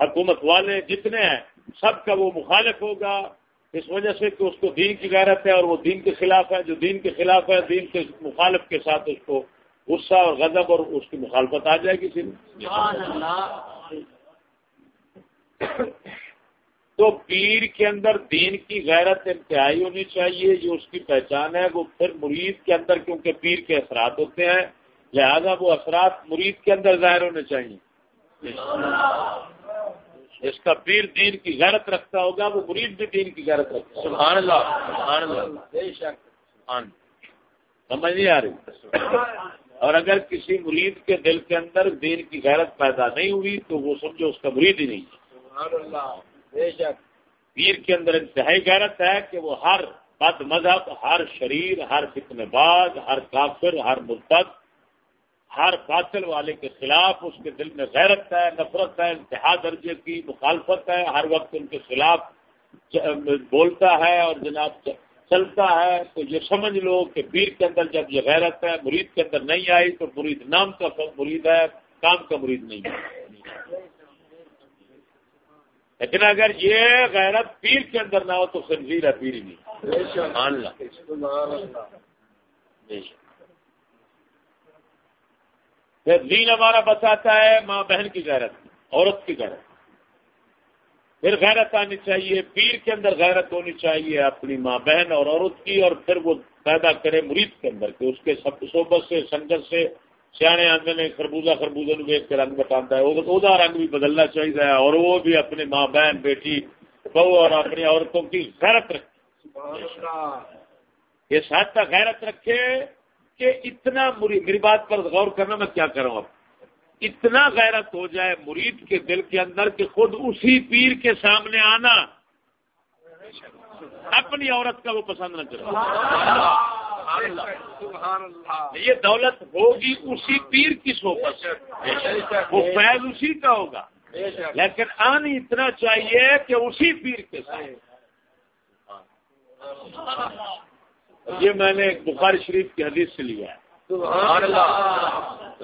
حکومت والے جتنے ہیں سب کا وہ مخالف ہوگا اس وجہ سے کہ اس کو دین کی غیرت ہے اور وہ دین کے خلاف ہے جو دین کے خلاف ہے دین کے مخالف کے ساتھ اس کو غصہ اور غضب اور اس کی مخالفت آ جائے کسی تو پیر کے اندر دین کی غیرت انتہائی ہونی چاہیے جو اس کی پہچان ہے۔ وہ پھر مرید کے اندر کیونکہ پیر کے اثرات ہوتے ہیں لہذا وہ اثرات مرید کے اندر ظاہر ہونے چاہیے۔ اس کا پیر دین کی غیرت رکھتا ہوگا وہ مرید بھی دین کی غیرت رکھتا سبحان اللہ سبحان اللہ۔ سمجھ نہیں آ رہی۔ اور اگر کسی مرید کے دل کے اندر دین کی غیرت پیدا نہیں ہوئی تو وہ سمجھو اس کا مرید ہی نہیں۔ پیر کے اندر انتہائی غیرت ہے کہ وہ ہر بد مذہب ہر شریر ہر فتن باز ہر کافر ہر مرتد ہر باطل والے کے خلاف اس کے دل میں غیرت ہے نفرت ہے انتہا درجے کی مخالفت ہے ہر وقت ان کے خلاف بولتا ہے اور جناب چلتا ہے۔ تو یہ سمجھ لو کہ پیر کے اندر جب یہ غیرت ہے مرید کے اندر نہیں آئی تو مرید نام کا مرید ہے کام کا مرید نہیں ہے۔ لیکن اگر یہ غیرت پیر کے اندر نہ ہو تو خنزیر ہے پیر نہیں۔ پھر دین ہمارا بتاتا ہے ماں بہن کی غیرت عورت کی غیرت۔ پھر غیرت آنی چاہیے پیر کے اندر غیرت ہونی چاہیے اپنی ماں بہن اور عورت کی اور پھر وہ پیدا کرے مرید کے اندر کہ اس کے سب صحبت سے سنگت سے سیانے آدمی نے خربوزہ خربوزہ ویچ کے رنگ بتاتا ہے۔ وہ رنگ بھی بدلنا چاہیے اور وہ بھی اپنے ماں بہن بیٹی بہو اور اپنی عورتوں کی غیرت رکھے۔ یہ ساتھ کا غیرت رکھے کہ اتنا میری بات پر غور کرنا میں کیا کروں اب؟ اتنا غیرت ہو جائے مرید کے دل کے اندر کہ خود اسی پیر کے سامنے آنا اپنی عورت کا وہ پسند نہ کرے۔ یہ دولت ہوگی اسی پیر کی صحبت۔ سے وہ فیض اسی کا ہوگا۔ لیکن آنی اتنا چاہیے کہ اسی پیر کے ساتھ۔ یہ میں نے بخاری شریف کی حدیث سے لیا ہے۔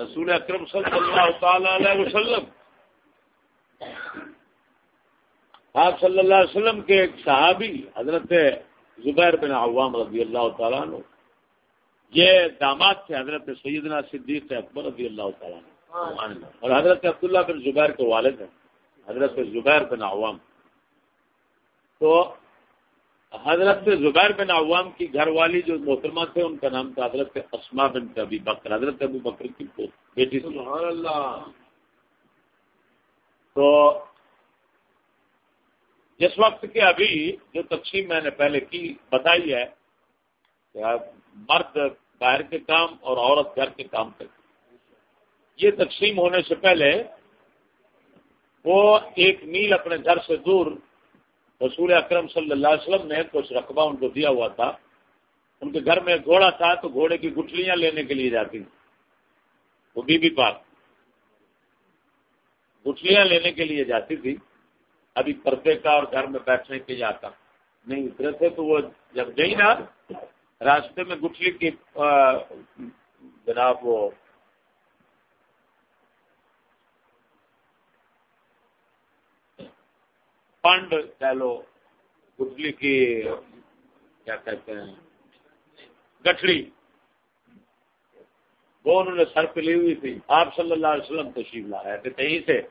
رسول اکرم صلی اللہ تعالی علیہ وسلم آپ صلی اللہ علیہ وسلم کے ایک صحابی حضرت زبیر بن عوام رضی اللہ تعالیٰ عنہ یہ داماد تھے حضرت سیدنا صدیق اکبر رضی اللہ تعالیٰ عنہ۔ اور حضرت عبداللہ بن زبیر کے والد ہیں حضرت زبیر بن عوام۔ تو حضرت زبیر بن عوام کی گھر والی جو محترمہ تھے ان کا نام تھا حضرت اسما بن ابی بکر حضرت ابو بکر کی بیٹی سبحان اللہ۔ تو جس وقت کے ابھی جو تقسیم میں نے پہلے کی بتائی ہے کہ مرد باہر کے کام اور عورت گھر کے کام کرتی یہ تقسیم ہونے سے پہلے وہ ایک میل اپنے گھر سے دور رسول اکرم صلی اللہ علیہ وسلم نے کچھ رقبہ ان کو دیا ہوا تھا۔ ان کے گھر میں گھوڑا تھا تو گھوڑے کی گٹلیاں لینے کے لیے جاتی وہ بی بی پاک۔ گٹلیاں لینے کے لیے جاتی تھی۔ ابھی پردے کا اور گھر میں بیٹھنے کے لیے آتا۔ نہیں اترے تھے تو وہ جب گئی نا، راستے میں گٹلی کی جناب وہ پنڈ کہہ لو، گٹلی کی، کیا کہتے ہیں، گٹھڑی۔ وہ انہوں نے سر پہ لی ہوئی تھی۔ آپ صلی اللہ علیہ وسلم تشریف لا رہے تھے، کہیں سے؟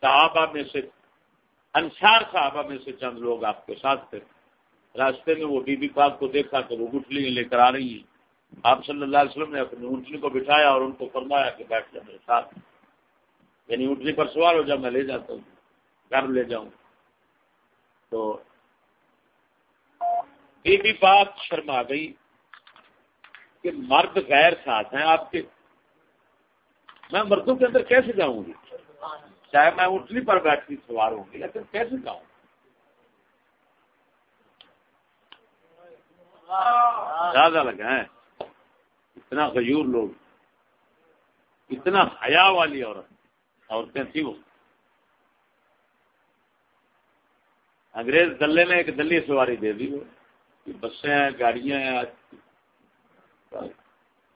صحابہ میں سے۔ انسار صحابہ میں سے چند لوگ آپ کے ساتھ تھے۔ راستے میں وہ بی بی پاک کو دیکھا کہ وہ گٹھلی لے کر آ رہی ہیں۔ آپ صلی اللہ علیہ وسلم نے اپنی اونٹنی کو بٹھایا اور ان کو فرمایا کہ بیٹھ جائے میرے ساتھ۔ یعنی اونٹنی پر سوار ہو جب میں لے جاتا ہوں، گھر لے جاؤں۔ تو بی بی پاک شرما گئی کہ مرد غیر ساتھ ہیں، آپ کے میں مردوں کے اندر کیسے جاؤں گی؟ چاہے میں اٹھنی پر بیٹھ کے سوار ہوں گی، لیکن کیسے جاؤں؟ زیادہ لگا ہے۔ اتنا غیور لوگ، اتنا حیا والی عورت، عورتیں تھیں وہ۔ انگریز دلے نے ایک دلی سواری دے دی۔ بسیں ہیں، گاڑیاں ہیں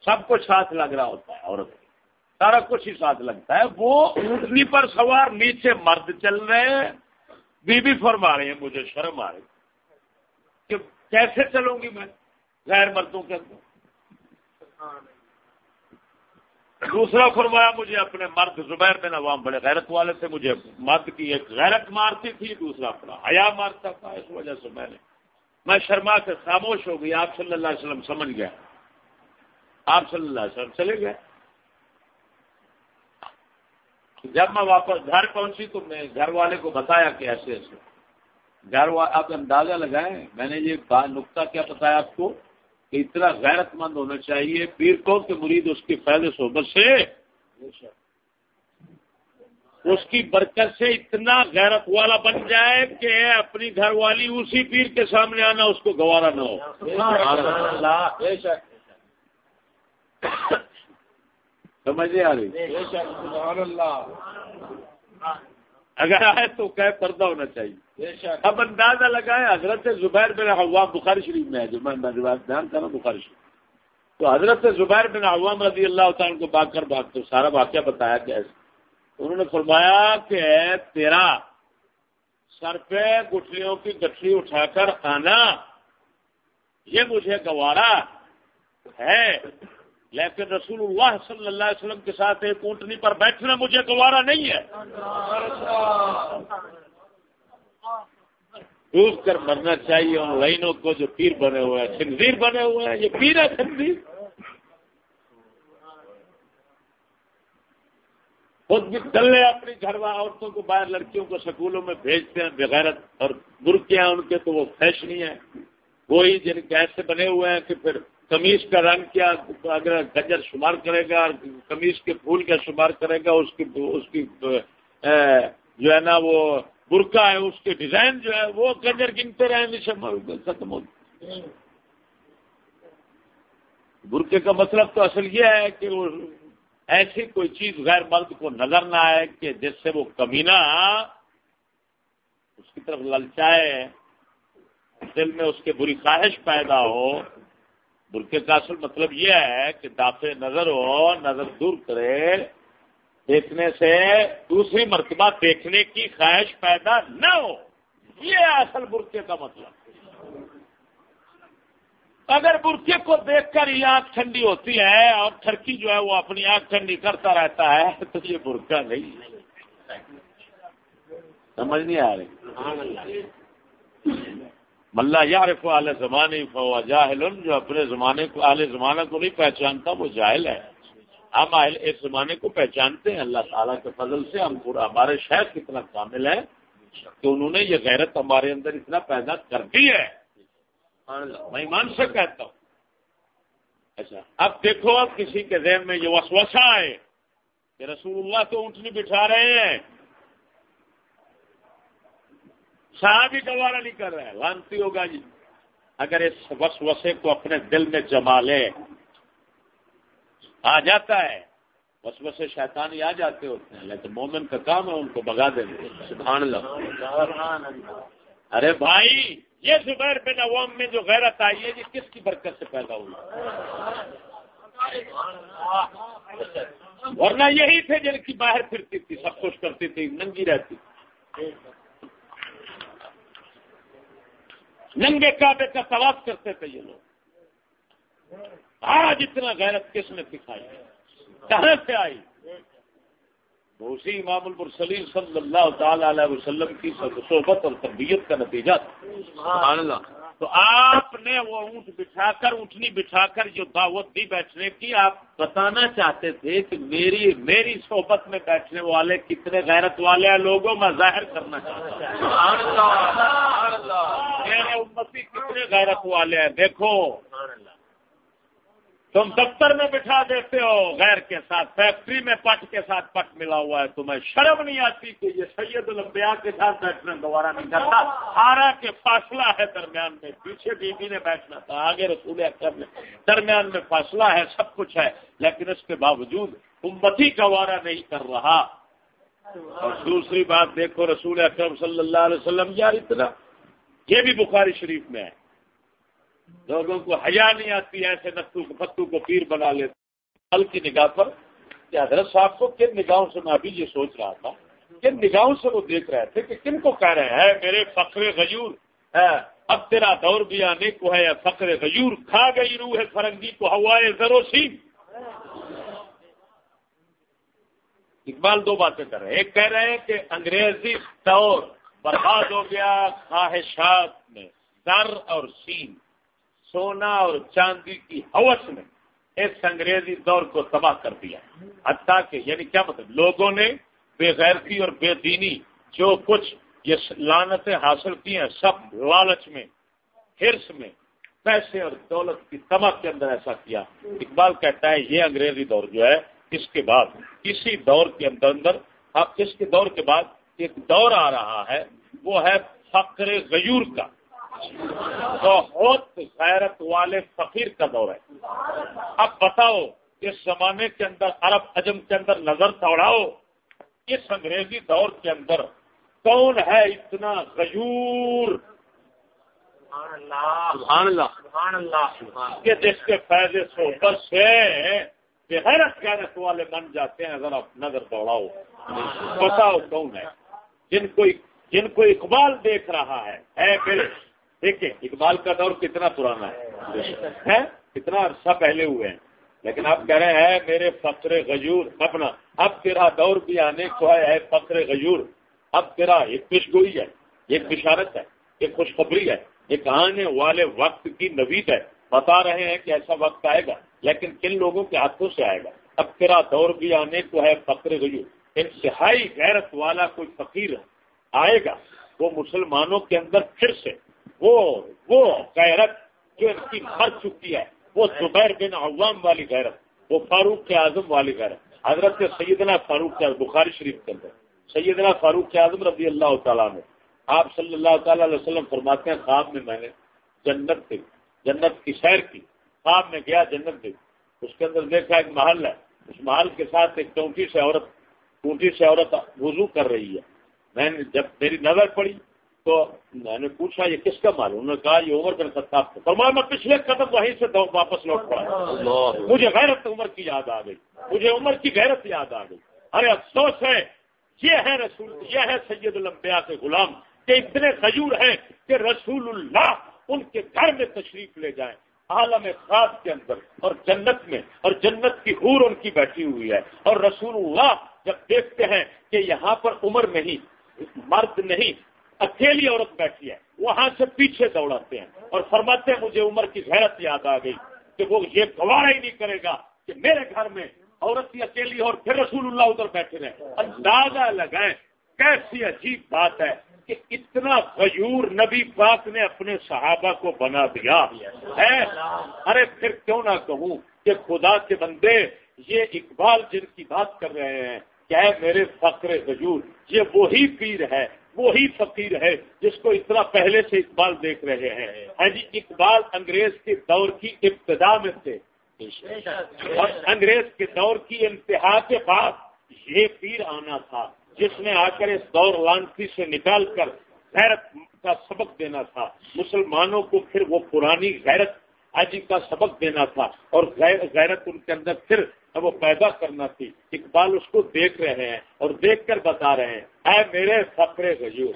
سب کچھ ساتھ لگ رہا ہوتا ہے، عورت سارا کچھ ہی ساتھ لگتا ہے۔ وہ اونٹنی پر سوار نیچے مرد چل رہے ہیں۔ بی بی فرما رہے ہیں، مجھے شرم آ رہی کہ کیسے چلوں گی میں؟ غیر مردوں کے اندر۔ دوسرا فرمایا، مجھے اپنے مرد زبیر بن عوام بڑے غیرت والے تھے، مجھے مرد کی ایک غیرت مارتی تھی، دوسرا اپنا حیا مارتا تھا، اس وجہ سے میں نے، میں شرما سے خاموش ہو گئی، آپ صلی اللہ علیہ وسلم سمجھ گیا آپ صلی اللہ علیہ وسلم چلے گئے۔ جب میں واپس گھر پہنچی تو میں گھر والے کو بتایا کہ ایسے ایسے۔ گھر آپ اندازہ لگائیں، میں نے یہ نقطہ کیا بتایا آپ کو؟ کہ اتنا غیرت مند ہونا چاہیے پیر کو کہ مرید اس کی فیض صحبت سے اس کی برکت سے اتنا غیرت والا بن جائے کہ اپنی گھر والی اسی پیر کے سامنے آنا اس کو گوارا نہ ہو۔ سمجھے آ رہی؟ اگر آئے تو کہ پردہ ہونا چاہیے۔ اب اندازہ لگائے حضرت زبیر بن عوام بخاری شریف میں ہے۔ جو میں بیان کروں بخاری شریف۔ تو حضرت زبیر بن عوام رضی اللہ تعالیٰ کو باغ کر بات تو سارا واقعہ بتایا کہ انہوں نے فرمایا کہ تیرا سر پہ گٹھلیوں کی گٹھلی اٹھا کر آنا یہ مجھے گوارا ہے۔ لیکن رسول اللہ صلی اللہ علیہ وسلم کے ساتھ ایک اونٹنی پر بیٹھنا مجھے گوارا نہیں ہے۔ ڈوب کر مرنا چاہیے ان لائنوں کو جو پیر بنے ہوئے ہیں۔ خنزیر بنے ہوئے ہیں۔ یہ پیر ہے خنزیر خود بھی ڈلے اپنی گھر عورتوں کو باہر لڑکیوں کو سکولوں میں بھیجتے ہیں۔ بغیرت اور برقے ہیں ان کے تو وہ فیشنی ہیں۔ وہی جن کے ایسے بنے ہوئے ہیں کہ پھر کمیز کا رنگ کیا، اگر گجر شمار کرے گا کمیز کے پھول کا شمار کرے گا، اس کی اس کی جو ہے نا، وہ برقع ہے، اس کے ڈیزائن جو ہے، وہ گجر گنتے رہے ختم ہو برقے کا مطلب تو اصل یہ ہے کہ وہ ایسی کوئی چیز غیر مرد کو نظر نہ آئے کہ جس سے وہ کمینہ اس کی طرف للچائے، دل میں اس کے بری خواہش پیدا ہو۔ برقے کا اصل مطلب یہ ہے کہ دافع نظر ہو، نظر دور کرے، دیکھنے سے دوسری مرتبہ دیکھنے کی خواہش پیدا نہ ہو۔ یہ اصل برقے کا مطلب۔ اگر برقے کو دیکھ کر یہ آنکھ ٹھنڈی ہوتی ہے اور ٹھرکی جو ہے وہ اپنی آنکھ ٹھنڈی کرتا رہتا ہے، تو یہ برقع نہیں سمجھ نہیں آ رہی؟ ملا یارف اعلی زمانے فوا جاہل، جو اپنے زمانے کو اعلی زمانہ کو نہیں پہچانتا، وہ جاہل ہے۔ ہم اس زمانے کو پہچانتے ہیں۔ اللہ تعالیٰ کے فضل سے ہم پورا ہمارے شہر کتنا کامل ہے کہ انہوں نے یہ غیرت ہمارے اندر اتنا پیدا کر دی ہے۔ میں ایمان سے کہتا ہوں۔ اچھا اب دیکھو، اب کسی کے ذہن میں یہ وسوسا ہے کہ رسول اللہ تو اونٹنی بٹھا رہے ہیں۔ بھی گوارا نہیں کر رہے ہیں لانتی ہوگا جی۔ اگر اس وسوسے کو اپنے دل میں جما لے، آ جاتا ہے۔ وسوسے شیطانی آ جاتے ہوتے ہیں، لیکن مومن کا کام ہے ان کو بگا دیں گے سبحان اللہ۔ ارے بھائی، یہ زبیر بن عوام میں جو غیرت آئی ہے، یہ کس کی برکت سے پیدا ہوئی؟ ورنہ یہی تھے جن کی باہر پھرتی تھی، سب کچھ کرتی تھی، ننگی رہتی۔ ننگے کعبے کا سواب کرتے تھے یہ لوگ۔ آج اتنا غیرت کس نے دکھائی؟ کہاں سے آئی؟ اسی امام البرسلیم صلی اللہ تعالی علیہ وسلم کی صحبت اور تربیت کا نتیجہ۔ تھا تو آپ نے وہ اونٹ بٹھا کر اونٹنی بٹھا کر جو دعوت دی بیٹھنے کی آپ بتانا چاہتے تھے کہ میری میری صحبت میں بیٹھنے والے کتنے غیرت والے ہیں لوگوں میں ظاہر کرنا چاہتا میرے امتی کتنے غیرت والے ہیں دیکھو۔ تم دفتر میں بٹھا دیتے ہو، غیر کے ساتھ، فیکٹری میں پٹ کے ساتھ پٹ ملا ہوا ہے تمہیں۔ شرم نہیں آتی کہ یہ سید الانبیاء کے ساتھ بیٹھنا دوبارہ نہیں کرتا؟ آرا کے فاصلہ ہے درمیان میں۔ پیچھے بی بی نے بیٹھنا تھا، آگے رسول اکرم نے۔ درمیان میں فاصلہ ہے، سب کچھ ہے، لیکن اس کے باوجود امتی گوارا نہیں کر رہا۔ اور دوسری بات دیکھو، رسول اکرم صلی اللہ علیہ وسلم، یار اتنا، یہ بھی بخاری شریف میں ہے۔ لوگوں کو حیا نہیں آتی، ایسے نتو فتو کو پیر بنا لیتے۔ کل کی نگاہ پر کہ حضرت صاحب کو کن نگاہوں سے میں ابھی یہ سوچ رہا تھا، کن نگاہوں سے وہ دیکھ رہے تھے کہ کن کو کہہ رہے ہیں میرے فخر غیور ہے اب تیرا دور بھی آنے کو ہے فخر غیور، کھا گئی روح فرنگی کو ہوائے ضرور اقبال دو باتیں کر رہے ہیں۔ ایک کہہ رہے ہیں کہ انگریزی دور برباد ہو گیا خواہشات میں در اور سین سونا اور چاندی کی حوث نے اس انگریزی دور کو تباہ کر دیا۔ حتیٰ کہ یعنی کیا مطلب؟ لوگوں نے بے غیرتی اور بے دینی جو کچھ یہ لانتیں حاصل کی ہیں، سب لالچ میں، ہرس میں، پیسے اور دولت کی تباہ کے اندر ایسا کیا۔ اقبال کہتا ہے، یہ انگریزی دور جو ہے، اس کے بعد، اسی دور کے اندر اندر اب اس کے دور کے بعد ایک دور آ رہا ہے، وہ ہے فقر غیور کا۔ بہت غیرت والے فقیر کا دور ہے۔ اب بتاؤ اس زمانے کے اندر عرب اجم کے اندر نظر دوڑاؤ اس انگریزی دور کے اندر کون ہے اتنا غیور؟ کہ جس کے فائدے صحبت سے حیرت غیرت والے بن جاتے ہیں ذرا نظر دوڑاؤ۔ بتاؤ کون ہے؟ جن کو جن کو اقبال دیکھ رہا ہے اے دیکھیں، اقبال کا دور کتنا پرانا ہے۔ کتنا عرصہ پہلے ہوئے ہیں۔ لیکن آپ کہہ رہے ہیں، میرے فخر غجور اپنا، اب تیرا دور بھی آنے کو ہے فخر غجور اب تیرا ایک پیشگوئی ہے ایک بشارت ہے ایک خوشخبری ہے ایک آنے والے وقت کی نوید ہے۔ بتا رہے ہیں کہ ایسا وقت آئے گا، لیکن کن لوگوں کے ہاتھوں سے آئے گا؟ اب تیرا دور بھی آنے کو ہے فخر غجور انتہائی غیرت والا کوئی فقیر آئے گا، وہ مسلمانوں کے اندر پھر سے وہ وہ غیرت جو ان کی مر چکی ہے، وہ زبیر بن عوام والی غیرت، وہ فاروق اعظم والی غیرت۔ حضرت سیدنا فاروق بخاری شریف کے اندر۔ سیدنا فاروق اعظم رضی اللہ تعالیٰ نے آپ صلی اللہ تعالی علیہ وسلم فرماتے ہیں، خواب میں میں نے جنت دیکھی جنت کی سیر کی۔ خواب میں گیا، جنت دیکھی اس کے اندر دیکھا ایک محل ہے۔ اس محل کے ساتھ ایک چونٹی سے عورت، چونٹی سے عورت وضو کر رہی ہے۔ میں نے جب میری نظر پڑی تو میں نے پوچھا یہ کس کا مال انہوں نے کہا یہ عمر بن خطاب تھا فرمایا میں پچھلے قدم وہیں سے واپس لوٹ پڑا۔ مجھے غیرت عمر کی یاد آ گئی۔ مجھے عمر کی غیرت یاد آ گئی۔ ارے افسوس ہے یہ ہے رسول یہ ہے سید المبیا کے غلام کہ اتنے خجور ہیں کہ رسول اللہ ان کے گھر میں تشریف لے جائیں۔ عالم خواب کے اندر اور جنت میں اور جنت کی حور ان کی بیٹھی ہوئی ہے۔ اور رسول اللہ جب دیکھتے ہیں کہ یہاں پر عمر نہیں مرد نہیں اکیلی عورت بیٹھی ہے، وہاں سے پیچھے دوڑاتے ہیں۔ اور فرماتے ہیں، مجھے عمر کی حیرت یاد آ گئی کہ وہ یہ گوارا ہی نہیں کرے گا کہ میرے گھر میں عورت کی اکیلی اور پھر رسول اللہ ادھر بیٹھے رہے۔ اندازہ لگائیں، کیسی عجیب بات ہے کہ اتنا غیور نبی پاک نے اپنے صحابہ کو بنا دیا۔ ہے؟ ارے پھر کیوں نہ کہوں کہ خدا کے بندے، یہ اقبال جن کی بات کر رہے ہیں کیا میرے فخر غجور یہ وہی پیر ہے وہی فقیر ہے جس کو اتنا پہلے سے اقبال دیکھ رہے ہیں۔ ہاں جی اقبال انگریز کے دور کی ابتدا میں تھے۔ اور انگریز کے دور کی انتہا کے بعد یہ پیر آنا تھا، جس نے آ کر اس دور لانسی سے نکال کر غیرت کا سبق دینا تھا۔ مسلمانوں کو پھر وہ پرانی غیرت آجی کا سبق دینا تھا اور غیرت ان کے اندر پھر وہ پیدا کرنا تھی۔ اقبال اس کو دیکھ رہے ہیں اور دیکھ کر بتا رہے ہیں۔ اے میرے فقرے غیور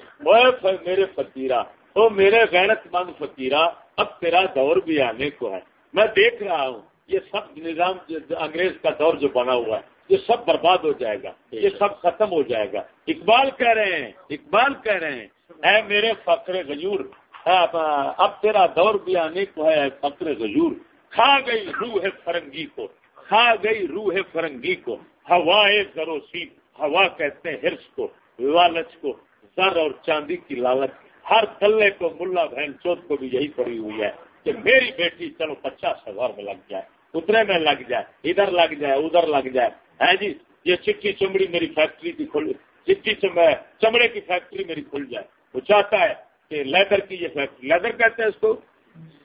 میرے فقیرہ تو میرے غیرت مند فقیرہ اب تیرا دور بھی آنے کو ہے۔ میں دیکھ رہا ہوں۔ یہ سب نظام انگریز کا دور جو بنا ہوا ہے یہ سب برباد ہو جائے گا۔ یہ سب ختم ہو جائے گا۔ اقبال کہہ رہے ہیں اقبال کہہ رہے ہیں اے میرے فخر غجور اب تیرا دور بھی آنے کو ہے فخر غجور کھا گئی روح فرنگی کو۔ کھا گئی روح فرنگی کو، ہوائے ذروسی ہوا کہتے ہیں ہرس کو، لالچ کو، زر اور چاندی کی لالچ۔ ہر تلے کو ملا بہن چوت کو بھی یہی پڑی ہوئی ہے کہ میری بیٹی چلو پچاس ہزار میں لگ جائے، اتنے میں لگ جائے، ادھر لگ جائے، ادھر لگ جائے۔ ہے جی یہ چکی چمڑی میری فیکٹری کی کھل چکی چمڑے کی فیکٹری میری کھل جائے۔ وہ چاہتا ہے کہ لیدر کی یہ فیکٹری، لیدر کہتے ہیں اس کو؟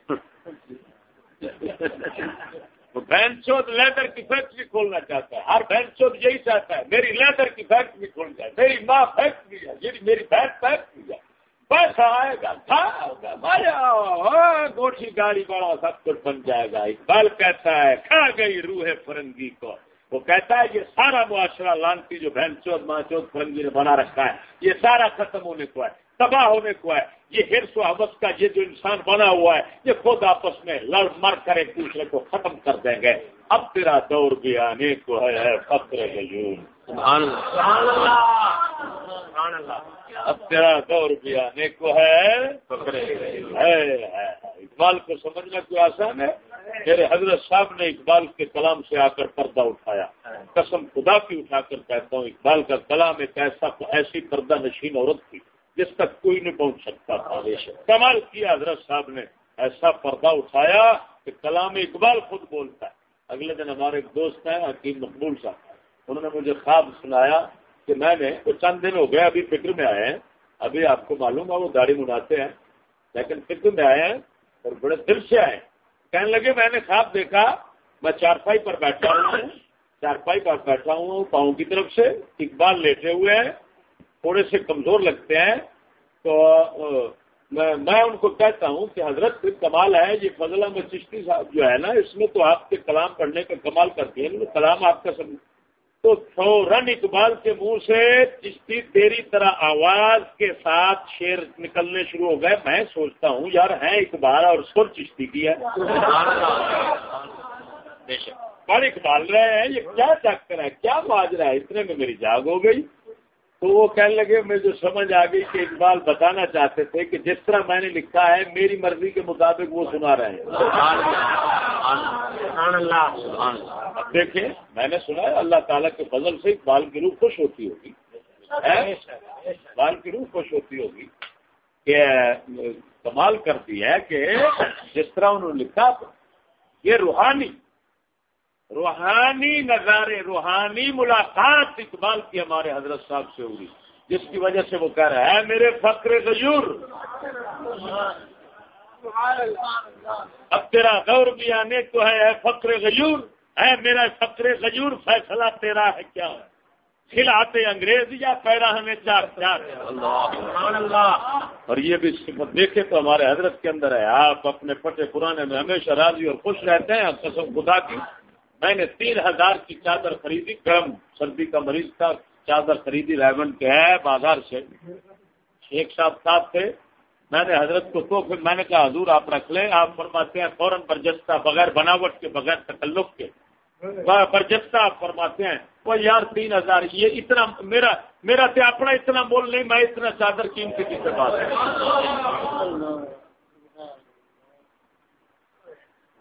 بہن چود لیدر کی فیکٹری کھولنا چاہتا ہے۔ ہر بہن چود یہی چاہتا ہے، میری لیدر کی فیکٹری کھول جائے، میری ماں فیکٹری ہے یعنی میری بہن فیکٹری ہے۔ پیسہ آئے گا گوٹھی گاڑی بڑا سب کچھ بن جائے گا۔ اقبال کہتا ہے، کھا گئی روح فرنگی کو۔ وہ کہتا ہے، یہ سارا معاشرہ لانتی جو بہن چود ماں چود فرنگی نے بنا رکھا ہے، یہ سارا ختم ہونے کو ہے۔ تباہ ہونے کو ہے۔ یہ ہرس و حوث کا یہ جو انسان بنا ہوا ہے یہ خود آپس میں لڑ مر کر ایک دوسرے کو ختم کر دیں گے۔ اب تیرا دور بھی آنے کو ہے فخر اب تیرا دور بھی آنے کو ہے۔ اقبال کو سمجھنا کوئی آسان ہے؟ میرے حضرت صاحب نے اقبال کے کلام سے آ کر پردہ اٹھایا۔ قسم خدا کی اٹھا کر کہتا ہوں اقبال کا کلام ایک ایسا ایسی پردہ نشین عورت تھی۔ جس تک کوئی نہیں پہنچ سکتا تھا۔ کمال کیا حضرت صاحب نے ایسا پردہ اٹھایا کہ کلام اقبال خود بولتا ہے۔ اگلے دن ہمارے ایک دوست ہیں، حکیم مقبول صاحب۔ انہوں نے مجھے خواب سنایا کہ میں نے وہ چند دن ہو گئے ابھی فکر میں آئے ہیں۔ ابھی آپ کو معلوم ہے وہ گاڑی مناتے ہیں۔ لیکن فکر میں آئے ہیں اور بڑے دل سے آئے کہنے لگے، میں نے خواب دیکھا، میں چارپائی پر بیٹھا ہوں۔ چارپائی پر بیٹھا ہوں، پاؤں کی طرف سے اقبال لیٹے ہوئے ہیں۔ تھوڑے سے کمزور لگتے ہیں تو میں ان کو کہتا ہوں کہ حضرت کمال ہے یہ فضل احمد چشتی صاحب جو ہے نا اس میں تو آپ کے کلام پڑھنے کا کمال کرتی ہے کلام آپ کا سب۔ تو فوراً اقبال کے منہ سے چشتی تیری طرح آواز کے ساتھ شیر نکلنے شروع ہو گئے۔ میں سوچتا ہوں یار ہے اقبال اور سر چشتی کی ہے بڑے کھال رہے ہیں یہ کیا چکر ہے کیا ماجرا ہے اتنے میں میری جاگ ہو گئی۔ تو وہ کہنے لگے میں جو سمجھ آ گئی کہ اقبال بتانا چاہتے تھے کہ جس طرح میں نے لکھا ہے میری مرضی کے مطابق وہ سنا رہے ہیں۔ اب دیکھیں میں نے سنا ہے اللہ تعالیٰ کے فضل سے اقبال کی روح خوش ہوتی ہوگی۔ اقبال کی روح خوش ہوتی ہوگی کہ کمال کرتی ہے کہ جس طرح انہوں نے لکھا یہ روحانی روحانی نظارے، روحانی ملاقات اقبال کی ہمارے حضرت صاحب سے ہوئی۔ جس کی وجہ سے وہ کہہ رہا ہے میرے فخر غیور اب تیرا غور بھی آنے کو ہے فخر غیور ہے میرا فخر غیور فیصلہ تیرا ہے کیا؟ کھلاتے انگریز یا پیرا ہمیں چار چار اور یہ بھی صفت دیکھے تو ہمارے حضرت کے اندر ہے، آپ اپنے پٹے پرانے میں ہمیشہ راضی اور خوش رہتے ہیں قسم خدا کی۔ میں نے تین ہزار کی چادر خریدی، گرم سردی کا مریض تھا، چادر خریدی ریمن کے ہے، بازار سے۔ ایک ساتھ ساتھ تھے۔ میں نے حضرت کو تو پھر میں نے کہا، حضور آپ رکھ لیں، آپ فرماتے ہیں فوراً برجستہ بغیر بناوٹ کے، بغیر تکلق کے۔ برجستہ آپ فرماتے ہیں، وہ یار تین ہزار، یہ اتنا میرا میرا تو اپنا اتنا مول نہیں، میں اتنا چادر قیمتی کس سے بات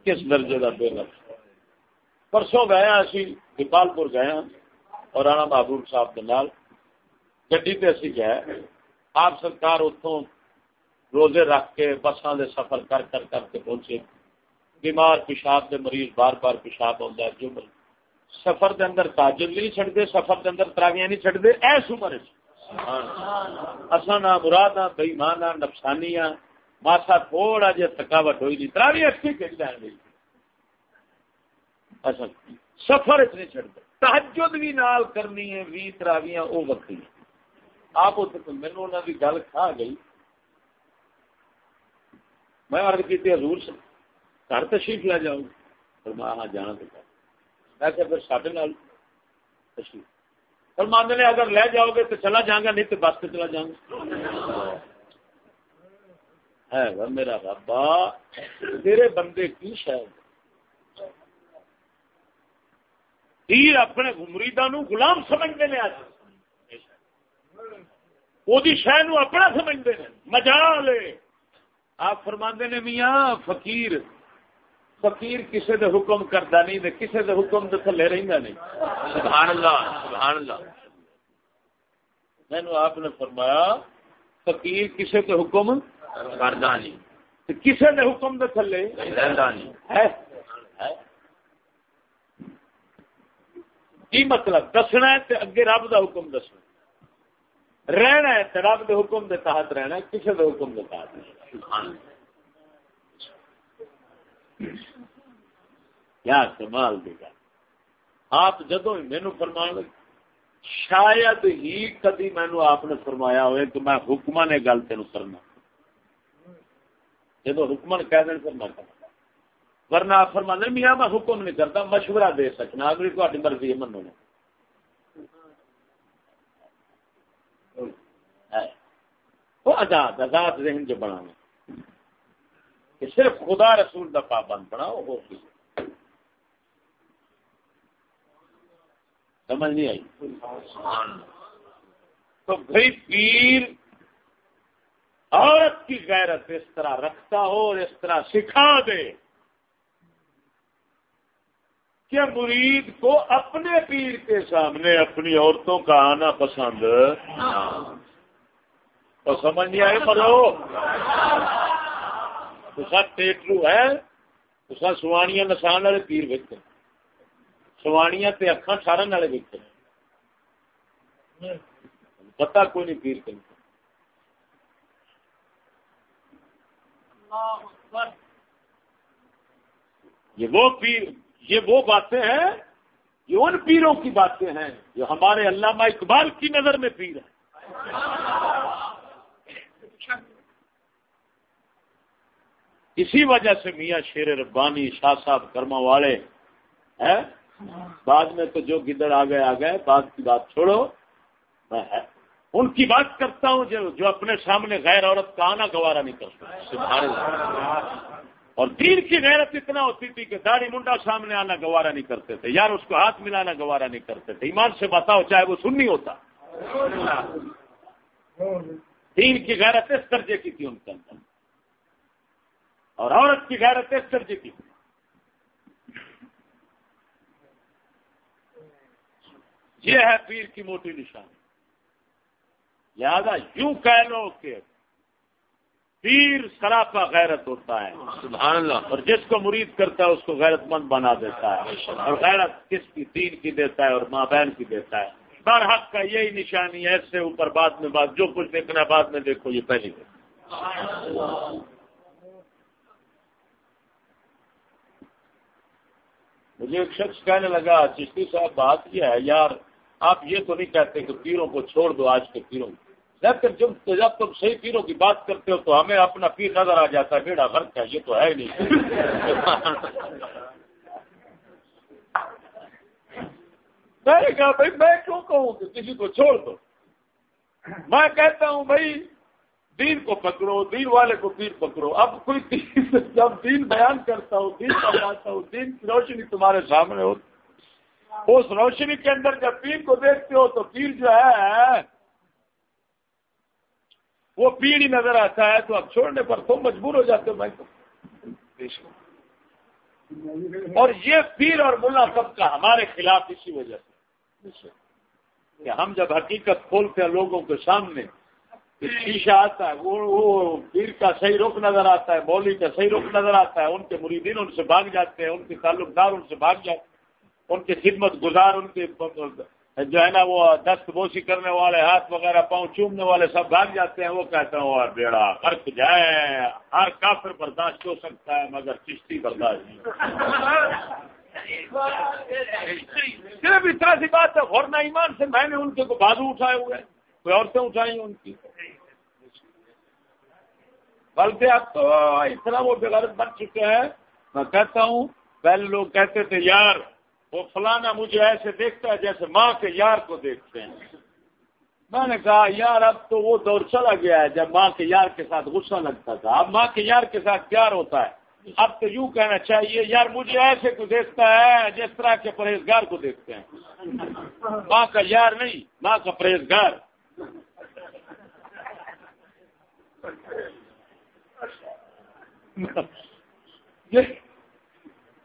کس درجے کا بے لفظ پرسوں گئے اسی گپال پور گئے اور رانا محبوب صاحب کے نال۔ گڈی پہ اسی گئے آپ سرکار اتوں روزے رکھ کے بساں دے سفر کر کر کر کے پہنچے۔ بیمار پیشاب دے مریض بار بار پیشاب آتا ہے جو سفر دے اندر تاجر نہیں چڑھتے سفر دے اندر تراویاں نہیں چڑھتے ایس عمر اصا نہ مراد ہاں بےمان ہاں نفسانی ہاں ماسا تھوڑا جہا تھکاوٹ ہوئی نہیں تراوی اچھی کھیل اچھا سفر اتنے چڑھ دے تحجد بھی نال کرنی ہے بھی تراویاں، وہ وقتی آپ مینو انہوں کی گل کھا گئی۔ میں ارد کی حضور سے گھر تشریف لے جاؤں پھر میں ہاں جانا تو میں کہ پھر ساڈے نال تشریف۔ پھر مان نے، اگر لے جاؤ گے تو چلا جاؤں گا، نہیں تو بس پہ چلا جاؤں گا۔ ہے میرا ربا تیرے بندے کی شاید پیر اپنے مریدا نو غلام سمجھتے ہیں وہ شہ نو اپنا سمجھتے ہیں۔ مجا لے آپ فرما نے میاں فقیر فقیر کسی دے حکم کرتا نہیں کسی دے حکم دے تھلے رہتا نہیں۔ سبحان اللہ سبحان اللہ۔ مینو آپ نے فرمایا فقیر کسی کے حکم کرتا نہیں۔ کسی دے حکم دے تھلے رہتا نہیں۔ ہے۔ کی مطلب؟ دسنا ہے تے اگے رب دا حکم دسنا رہنا ہے تے رب دے حکم دے تحت رہنا ہے کسی دے حکم دے تحت کیا کمال دے گا آپ جدو مینو فرمان شاید ہی کدی مینو آپ نے فرمایا ہوئے کہ میں حکم نے گل تین کرنا۔ جدو حکم کہہ دیں پھر میں کرنا۔ ورنہ فرما میاں میں حکم نہیں کرتا، مشورہ دے سکنا، اگلی تاری مرضی ہے، منو وہ آزاد آزاد ذہن جو بنا کہ صرف خدا رسول کا پابند بنا، وہ سمجھ نہیں آئی؟ تو بھائی پیر عورت کی غیرت اس طرح رکھتا ہو اور اس طرح سکھا دے۔ کہ مرید کو اپنے پیر کے سامنے اپنی عورتوں کا آنا پسند؟ تو سمجھ نہیں آئے پڑو تو ٹیٹرو ہے، تو سر سوانیاں نسان والے پیر ویک سوانیاں تے اکھان ٹھارن والے ویک پتا کوئی نہیں پیر کہ یہ وہ پیر یہ وہ باتیں ہیں یہ ان پیروں کی باتیں ہیں جو ہمارے علامہ اقبال کی نظر میں پیر ہے اسی وجہ سے میاں شیر ربانی شاہ صاحب کرما والے ہیں۔ بعد میں تو جو گدڑ آ گئے آ گئے، بعد کی بات چھوڑو۔ میں ان کی بات کرتا ہوں جو جو اپنے سامنے غیر عورت کا آنا گوارا نہیں کرتا۔ اور دین کی غیرت اتنا ہوتی تھی کہ داڑھی منڈا سامنے آنا گوارا نہیں کرتے تھے۔ یار، اس کو ہاتھ ملانا گوارا نہیں کرتے تھے۔ ایمان سے بتاؤ، چاہے وہ سننی ہوتا۔ دین کی غیرت اس درجے کی تھی ان کے اندر۔ اور عورت کی غیرت اس درجے کی تھی۔ یہ ہے پیر کی موٹی نشانی۔ لہذا یوں کہہ لو کہ پیر سراپا غیرت ہوتا ہے۔ سبحان اللہ۔ اور جس کو مرید کرتا ہے اس کو غیرت مند بنا دیتا ہے۔ اور غیرت کس کی؟ دین کی دیتا ہے اور ماں بہن کی دیتا ہے۔ برحق کا یہی نشانی ہے ایسے اوپر بعد میں بات جو کچھ دیکھنا بعد میں دیکھو یہ پہلی۔ مجھے ایک شخص کہنے لگا چشتی صاحب بات کیا ہے یار آپ یہ تو نہیں کہتے کہ پیروں کو چھوڑ دو آج کے پیروں کو۔ جب جب تم صحیح پیروں کی بات کرتے ہو تو ہمیں اپنا پیر نظر آ جاتا ہے، بیڑا فرق ہے یہ تو ہے نہیں۔ میں نے کہا بھائی، میں کیوں کہوں کہ کسی کو چھوڑ دو؟ میں کہتا ہوں بھائی، دین کو پکڑو، دین والے کو پیر پکڑو۔ اب کوئی دین جب دین بیان کرتا ہوں دین بتاتا ہوں دین کی روشنی تمہارے سامنے ہو اس روشنی کے اندر جب پیر کو دیکھتے ہو تو پیر جو ہے وہ پیڑھی نظر آتا ہے تو اب چھوڑنے پر تم مجبور ہو جاتے ہو بھائی اور یہ پیر اور ملا سب کا ہمارے خلاف اسی وجہ سے۔ کہ ہم جب حقیقت کھولتے ہیں لوگوں کے سامنے شیشہ آتا ہے، وہ پیر کا صحیح رخ نظر آتا ہے بولی کا صحیح رخ نظر آتا ہے، ان کے مریدین ان سے بھاگ جاتے ہیں، ان کے تعلق دار ان سے بھاگ جاتے ہیں، ان کی خدمت گزار، ان کے جو ہے نا وہ دست بوسی کرنے والے، ہاتھ وغیرہ پاؤں چومنے والے سب بھاگ جاتے ہیں، وہ کہتے ہیں، وہ بیڑا فرق جائے۔ ہر کافر برداشت ہو سکتا ہے، مگر چشتی برداشت نہیں صرف اتنا سی بات ہے غورنا ایمان سے میں نے ان کے کو بازو اٹھائے ہوئے کوئی عورتیں اٹھائی ان کی؟ بلکہ اب تو اتنا وہ بغیر بن چکے ہیں۔ میں کہتا ہوں، پہلے لوگ کہتے تھے، یار وہ فلانا مجھے ایسے دیکھتا ہے جیسے ماں کے یار کو دیکھتے ہیں۔ میں نے کہا، یار، اب تو وہ دور چلا گیا ہے۔ جب ماں کے یار کے ساتھ غصہ لگتا تھا، اب ماں کے یار کے ساتھ پیار ہوتا ہے۔ اب تو یوں کہنا چاہیے، یار، مجھے ایسے کو دیکھتا ہے جس طرح کے پرہیزگار کو دیکھتے ہیں۔ ماں کا یار نہیں، ماں کا پرہیزگار۔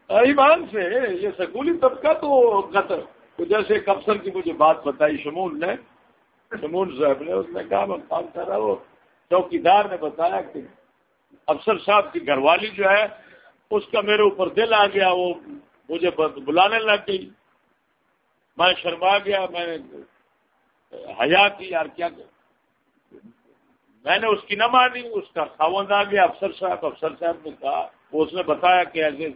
ایمان سے یہ سکولی طبقہ تو قطر جیسے ایک افسر کی مجھے بات بتائی، شمول نے، شمول صاحب نے، اس نے کہا، میں کام کر رہا وہ چوکیدار نے بتایا کہ افسر صاحب کی گھر والی جو ہے، اس کا میرے اوپر دل آ گیا، وہ مجھے بلانے لگ گئی۔ میں شرما گیا، میں نے حیا کی، یار کیا میں نے اس کی نہ مانی، اس کا خاوند آ گیا افسر صاحب۔ افسر صاحب نے کہا اس نے بتایا کہ ایسے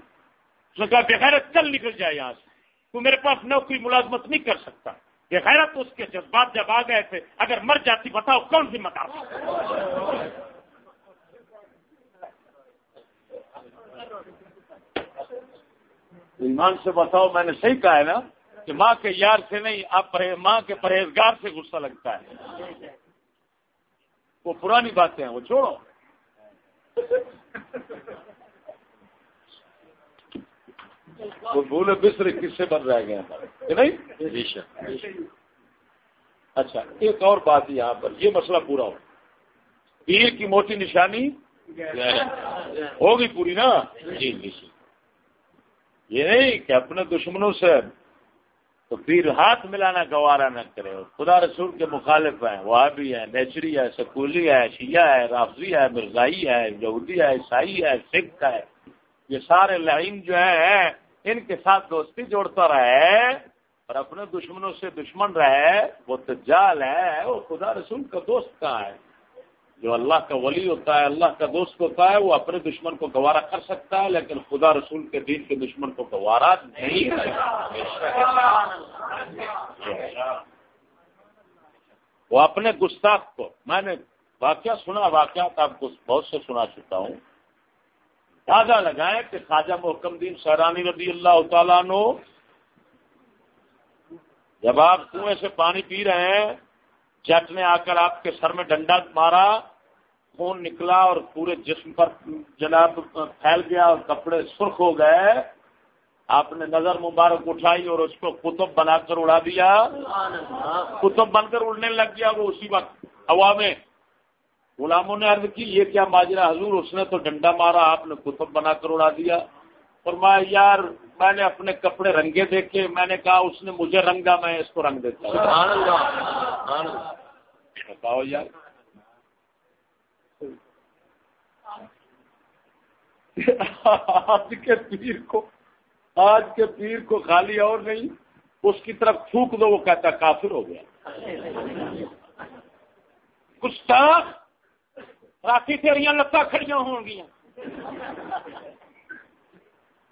اس نے کہا بغیرت چل نکل جائے یہاں سے۔ تو میرے پاس نوکری ملازمت نہیں کر سکتا۔ بغیرت اس کے جذبات جب آ گئے تھے، اگر مر جاتی بتاؤ کون سی متا ایمان سے بتاؤ، میں نے صحیح کہا ہے نا کہ ماں کے یار سے نہیں، آپ ماں کے پرہیزگار سے غصہ لگتا ہے۔ وہ پرانی باتیں ہیں، وہ چھوڑو۔ وہ بھولے بسر کس سے بن رہ گئے نہیں؟ اچھا ایک اور بات یہاں پر یہ مسئلہ پورا ہو۔ پیر کی موٹی نشانی ہوگی پوری نا؟ جی جی یہ نہیں کہ اپنے دشمنوں سے تو پیر ہاتھ ملانا گوارا نہ کرے۔ خدا رسول کے مخالف ہیں وہ بھی ہے نیچری ہے سکولی ہے شیعہ ہے رافضی ہے مرزائی ہے یہودی ہے عیسائی ہے سکھ ہے یہ سارے لائن جو ہیں ان کے ساتھ دوستی جوڑتا رہے اور اپنے دشمنوں سے دشمن رہے، وہ تجال ہے، وہ خدا رسول کا دوست کا ہے؟ جو اللہ کا ولی ہوتا ہے، اللہ کا دوست ہوتا ہے، وہ اپنے دشمن کو گوارا کر سکتا ہے، لیکن خدا رسول کے دین کے دشمن کو گوارا نہیں وہ اپنے گستاخ کو، میں نے واقعہ سنا، واقعات آپ کو بہت سے سنا چکا ہوں۔ تازہ لگائے کہ خواجہ محکم دین سہرانی رضی اللہ تعالیٰ نو جب آپ کنویں سے پانی پی رہے ہیں جٹ نے آ کر آپ کے سر میں ڈنڈا مارا خون نکلا اور پورے جسم پر جناب پھیل گیا اور کپڑے سرخ ہو گئے۔ آپ نے نظر مبارک اٹھائی اور اس کو کتب بنا کر اڑا دیا۔ کتب بن کر اڑنے لگ گیا وہ اسی وقت ہوا میں۔ غلاموں نے عرض کی یہ کیا ماجرا حضور اس نے تو ڈنڈا مارا آپ نے کتب بنا کر اڑا دیا۔ اور میں یار میں نے اپنے کپڑے رنگے دیکھے میں نے کہا اس نے مجھے رنگا میں اس کو رنگ دیتا بتاؤ یار۔ آج کے پیر کو آج کے پیر کو خالی اور نہیں اس کی طرف تھوک دو وہ کہتا کافر ہو گیا۔ کچھ راتی تیریاں لتا کھڑیاں ہو گیا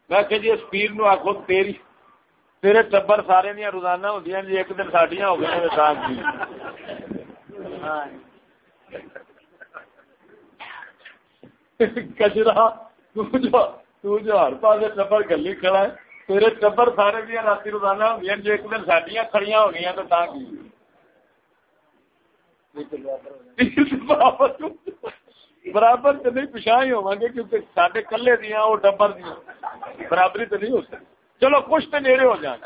میں کہ جی اس پیر نو آخو تیری تیرے ٹبر سارے دیا روزانہ ہوں جی ایک دن ساڈیاں ہو گئی کچرا تو جو ہر پاس ٹبر گلی کھڑا ہے تیرے ٹبر سارے دیا رات روزانہ ہوں جی ایک دن ساڈیاں کھڑیاں ہو گئی تو تا کی برابر تو نہیں پچھا ہی ہوا گے کیونکہ سارے کلے دیا وہ ٹبر دیا برابری تو نہیں ہو سکتی۔ چلو کچھ تو نیڑے ہو جائیں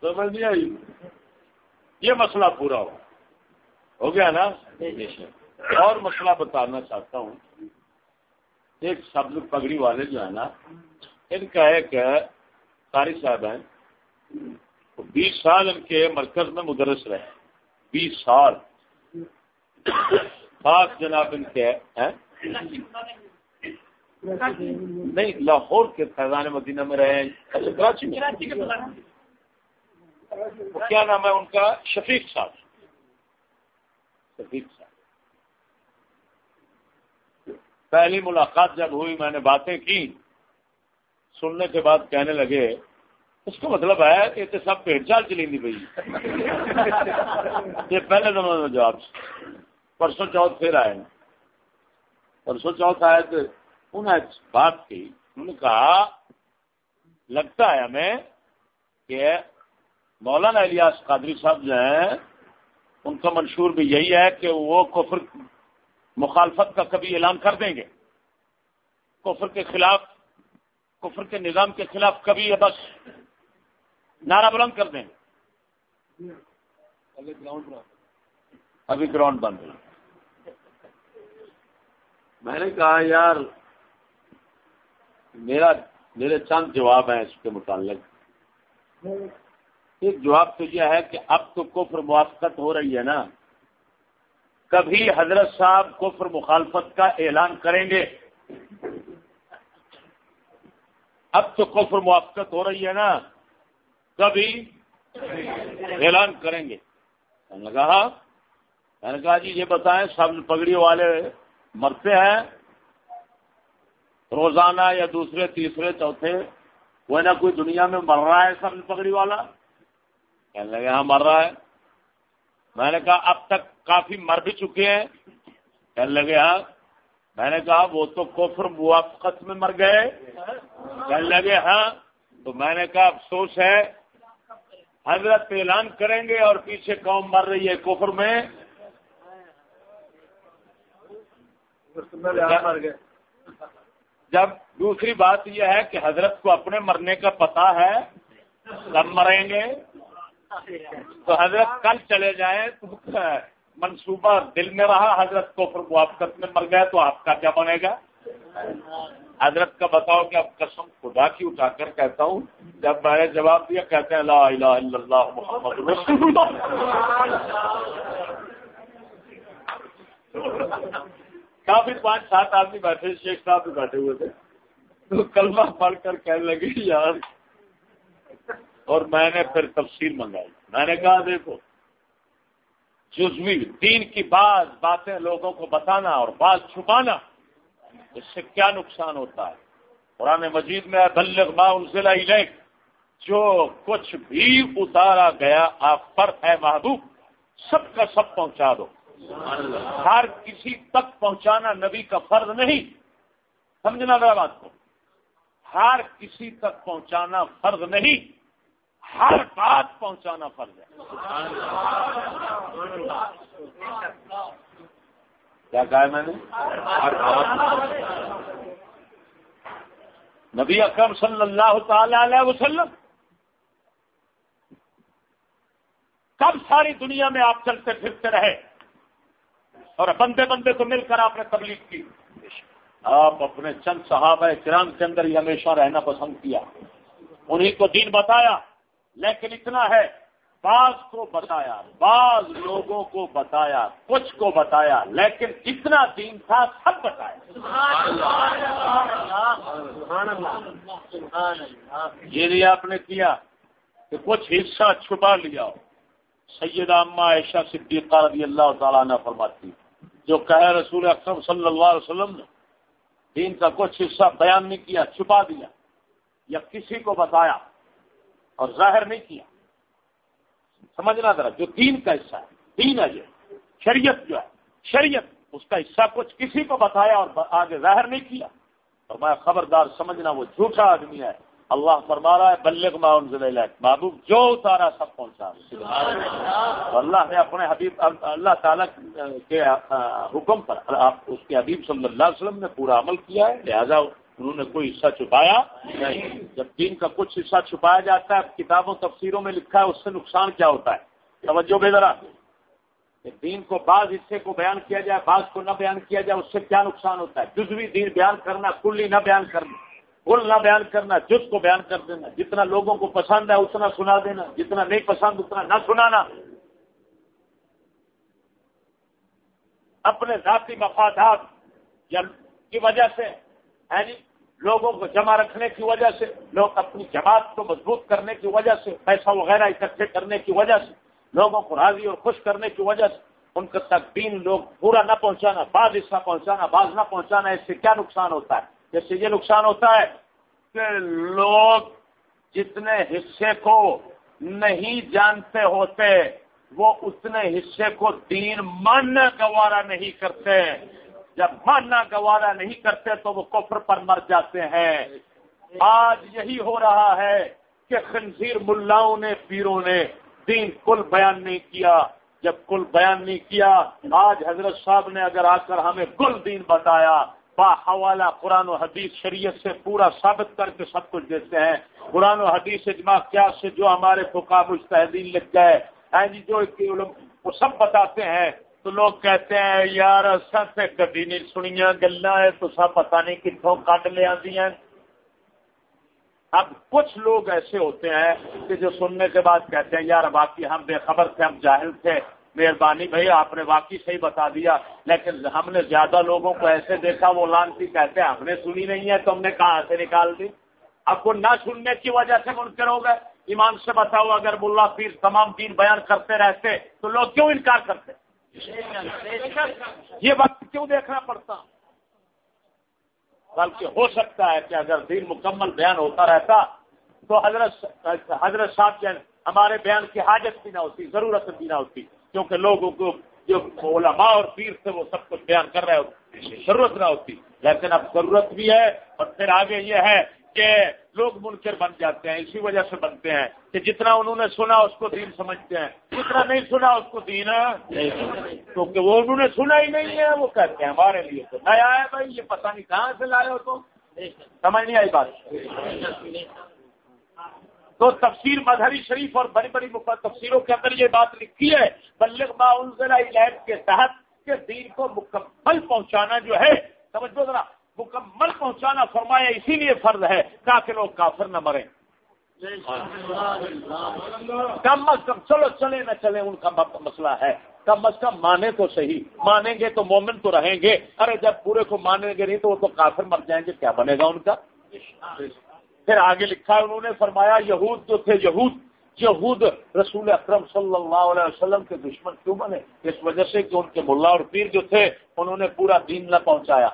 سمجھ نہیں آئی؟ یہ مسئلہ پورا ہو۔ ہو گیا نا؟ اور مسئلہ بتانا چاہتا ہوں۔ ایک سبز پگڑی والے جو ہے نا، ان کا ایک قاری صاحب ہیں، بیس سال ان کے مرکز میں مدرس رہے۔ بیس سال۔ خاص جناب ان کے نہیں لاہور کے فیضان مدینہ میں رہے کراچی میں۔ کیا نام ہے ان کا؟ شفیق صاحب۔ شفیق صاحب۔ پہلی ملاقات جب ہوئی میں نے باتیں کی۔ سننے کے بعد کہنے لگے اس کا مطلب ہے یہ تو سب پیٹ چال چلی بھائی یہ پہلے زمانے میں جواب۔ پرسوں چوتھ پھر آئے پرسوں چوتھ آئے تو انہوں نے بات کی انہوں نے کہا لگتا ہے ہمیں کہ مولانا الیاس قادری صاحب جو ہیں ان کا منشور بھی یہی ہے کہ وہ کفر مخالفت کا کبھی اعلان کر دیں گے۔ کفر کے خلاف کفر کے نظام کے خلاف کبھی بس نعرہ بلند کر دیں۔ گے ابھی گراؤنڈ بند ہے۔ میں نے کہا، یار، میرا میرے چند جواب ہیں اس کے متعلق. ایک جواب تو یہ ہے کہ اب تو کفر موافقت ہو رہی ہے نا۔ کبھی حضرت صاحب کفر مخالفت کا اعلان کریں گے؟ اب تو کفر موافقت ہو رہی ہے نا۔ کبھی اعلان کریں گے۔ میں نے کہا، میں نے کہا جی یہ بتائیں سب پگڑی والے مرتے ہیں، روزانہ یا دوسرے، تیسرے، چوتھے، کوئی نہ کوئی دنیا میں مر رہا ہے سب پگڑی والا۔ کہنے لگے ہاں مر رہا ہے۔ میں نے کہا، اب تک کافی مر بھی چکے ہیں۔ کہنے لگے ہاں۔ میں نے کہا، وہ تو کفر، موافقت میں مر گئے۔ کہنے لگے ہاں۔ تو میں نے کہا، افسوس ہے۔ حضرت اعلان کریں گے اور پیچھے قوم مر رہی ہے کفر میں۔ جب دوسری بات یہ ہے کہ حضرت کو اپنے مرنے کا پتا ہے، کب مریں گے؟ تو حضرت کل چلے جائیں تو منصوبہ دل میں رہا، حضرت کو پھر موافقت میں مر گئے تو آپ کا کیا بنے گا؟ حضرت کا بتاؤ کہ اب قسم خدا کی اٹھا کر کہتا ہوں، جب میں نے جواب دیا، کہتے ہیں لا الہ الا اللہ محمد رسول اللہ۔ کافی پانچ سات آدمی بیٹھے، شیخ صاحب بھی بیٹھے ہوئے تھے۔ تو کلمہ پڑھ کر کہنے لگے، یار، اور میں نے پھر تفصیل منگائی۔ میں نے کہا، دیکھو، جزوی، دین کی بعض باتیں لوگوں کو بتانا اور بعض چھپانا، اس سے کیا نقصان ہوتا ہے؟ قرآن مجید میں بلغ ما انزل الیک جو کچھ بھی اتارا گیا، آپ پر ہے محبوب، سب کا سب پہنچا دو۔ ہر کسی تک پہنچانا نبی کا فرض نہیں۔ سمجھنا میرا بات کو۔ ہر کسی تک پہنچانا فرض نہیں۔ ہر بات پہنچانا فرض ہے۔ کیا کہا میں نے؟ ہر بات۔ نبی اکرم صلی اللہ تعالی علیہ وسلم۔ کب ساری دنیا میں آپ چلتے پھرتے رہے؟ اور بندے بندے کو مل کر آپ نے تبلیغ کی۔ آپ اپنے چند صحابہ کرام کے اندر ہی ہمیشہ رہنا پسند کیا۔ انہیں کو دین بتایا، لیکن اتنا ہے، بعض کو بتایا، بعض لوگوں کو بتایا، کچھ کو بتایا، لیکن جتنا دین تھا سب بتایا۔ یہ نہیں آپ نے کیا کہ کچھ حصہ چھپا لیا ہو۔ سید عامہ عائشہ صدیقہ رضی اللہ تعالیٰ نے فرماتی۔ جو کہے رسول اکرم صلی اللہ علیہ وسلم نے، دین کا کچھ حصہ بیان نہیں کیا، چھپا دیا یا کسی کو بتایا اور ظاہر نہیں کیا۔ سمجھنا ذرا، جو دین کا حصہ ہے، دین ہے یہ۔ شریعت جو ہے، شریعت، اس کا حصہ کچھ کسی کو بتایا اور آگے ظاہر نہیں کیا۔ اور میں خبردار، سمجھنا وہ جھوٹا آدمی ہے۔ اللہ فرما رہا ہے بلغ معاون محبوب جو اتارا سب پہنچا اللہ۔ نے اپنے حبیب اللہ تعالیٰ کے حکم پر اس کے حبیب صلی اللہ علیہ وسلم نے پورا عمل کیا ہے لہذا انہوں نے کوئی حصہ چھپایا نہیں۔ جب دین کا کچھ حصہ چھپایا جاتا ہے کتابوں تفسیروں میں لکھا ہے اس سے نقصان کیا ہوتا ہے؟ توجہ بے ذرا۔ دین کو بعض حصے کو بیان کیا جائے بعض کو نہ بیان کیا جائے اس سے کیا نقصان ہوتا ہے؟ جزوی دین بیان کرنا کلی نہ بیان کرنا۔ کل نہ بیان کرنا، جز کو بیان کر دینا، جتنا لوگوں کو پسند ہے اتنا سنا دینا، جتنا نہیں پسند اتنا نہ سنانا۔ اپنے ذاتی مفادات کی وجہ سے جی لوگوں کو جمع رکھنے کی وجہ سے، لوگ اپنی جماعت کو مضبوط کرنے کی وجہ سے، پیسہ وغیرہ اکٹھے کرنے کی وجہ سے، لوگوں کو راضی اور خوش کرنے کی وجہ سے، ان کے تک دین لوگ پورا نہ پہنچانا، بعض حصہ پہنچانا، بعض نہ پہنچانا، اس سے کیا نقصان ہوتا ہے؟ جیسے یہ نقصان ہوتا ہے کہ لوگ جتنے حصے کو نہیں جانتے ہوتے، وہ اتنے حصے کو دین من گوارا نہیں کرتے۔ جب ماننا گوارا نہیں کرتے تو وہ کفر پر مر جاتے ہیں۔ آج یہی ہو رہا ہے کہ خنزیر ملاؤں نے، پیروں نے دین کل بیان نہیں کیا۔ جب کل بیان نہیں کیا، آج حضرت صاحب نے اگر آ کر ہمیں کل دین بتایا با حوالہ قرآن و حدیث شریعت سے پورا ثابت کر کے سب کچھ دیتے ہیں۔ قرآن و حدیث اجماع کیا سے جو ہمارے فقاب مستحدین لکھ گئے۔ ہاں جی جو وہ سب بتاتے ہیں۔ تو لوگ کہتے ہیں، یار سب سے کبھی نہیں سنیا گلا ہے تو سب پتا نہیں کتوں کٹ لیا اب کچھ لوگ ایسے ہوتے ہیں کہ جو سننے کے بعد کہتے ہیں، یار باقی ہم بے خبر تھے، ہم جاہل تھے۔ مہربانی بھائی، آپ نے واقعی صحیح بتا دیا۔ لیکن ہم نے زیادہ لوگوں کو ایسے دیکھا، وہ لانتی کہتے ہیں، ہم نے سنی نہیں ہے، تو ہم نے کہاں سے نکال دی؟ اب کو نہ سننے کی وجہ سے منکر ہو گئے۔ ایمان سے بتاؤ، اگر ملا پیر تمام دین بیان کرتے رہتے، تو لوگ کیوں انکار کرتے؟ یہ وقت کیوں دیکھنا پڑتا؟ بلکہ ہو سکتا ہے کہ اگر دین مکمل بیان ہوتا رہتا، تو حضرت حضرت صاحب کے ہمارے بیان کی حاجت بھی نہ ہوتی، ضرورت بھی نہ ہوتی۔ کیونکہ لوگوں کو جو علماء اور پیر سے وہ سب کچھ بیان کر رہے ہوتے ضرورت نہ ہوتی۔ لیکن اب ضرورت بھی ہے اور پھر آگے یہ ہے کہ لوگ منکر بن جاتے ہیں، اسی وجہ سے بنتے ہیں کہ جتنا انہوں نے سنا اس کو دین سمجھتے ہیں۔ جتنا نہیں سنا اس کو دین کیونکہ وہ انہوں نے سنا ہی نہیں ہے، وہ کہتے ہیں ہمارے لیے تو نیا ہے بھائی، یہ پتہ نہیں کہاں سے لائے ہو تو سمجھ نہیں آئی بات؟ تو تفسیر مظہری شریف اور بڑی بڑی تفسیروں کے اندر یہ بات لکھی ہے بلغ معلوم کے تحت کہ دین کو مکمل پہنچانا جو ہے، سمجھو ذرا، مکمل پہنچانا فرمایا، اسی لیے فرض ہے تاکہ لوگ کافر نہ مریں۔ کم از کم، چلو، چلے نہ چلے، ان کا مسئلہ ہے۔ کم از کم مانے تو صحیح، مانیں گے تو مومن تو رہیں گے۔ ارے، جب پورے کو مانیں گے نہیں تو وہ تو کافر مر جائیں گے، کیا بنے گا ان کا؟ پھر آگے لکھا انہوں نے فرمایا، یہود جو تھے، یہود یہود رسول اکرم صلی اللہ علیہ وسلم کے دشمن کیوں بنے؟ اس وجہ سے کہ ان کے ملا اور پیر جو تھے، انہوں نے پورا دین نہ پہنچایا۔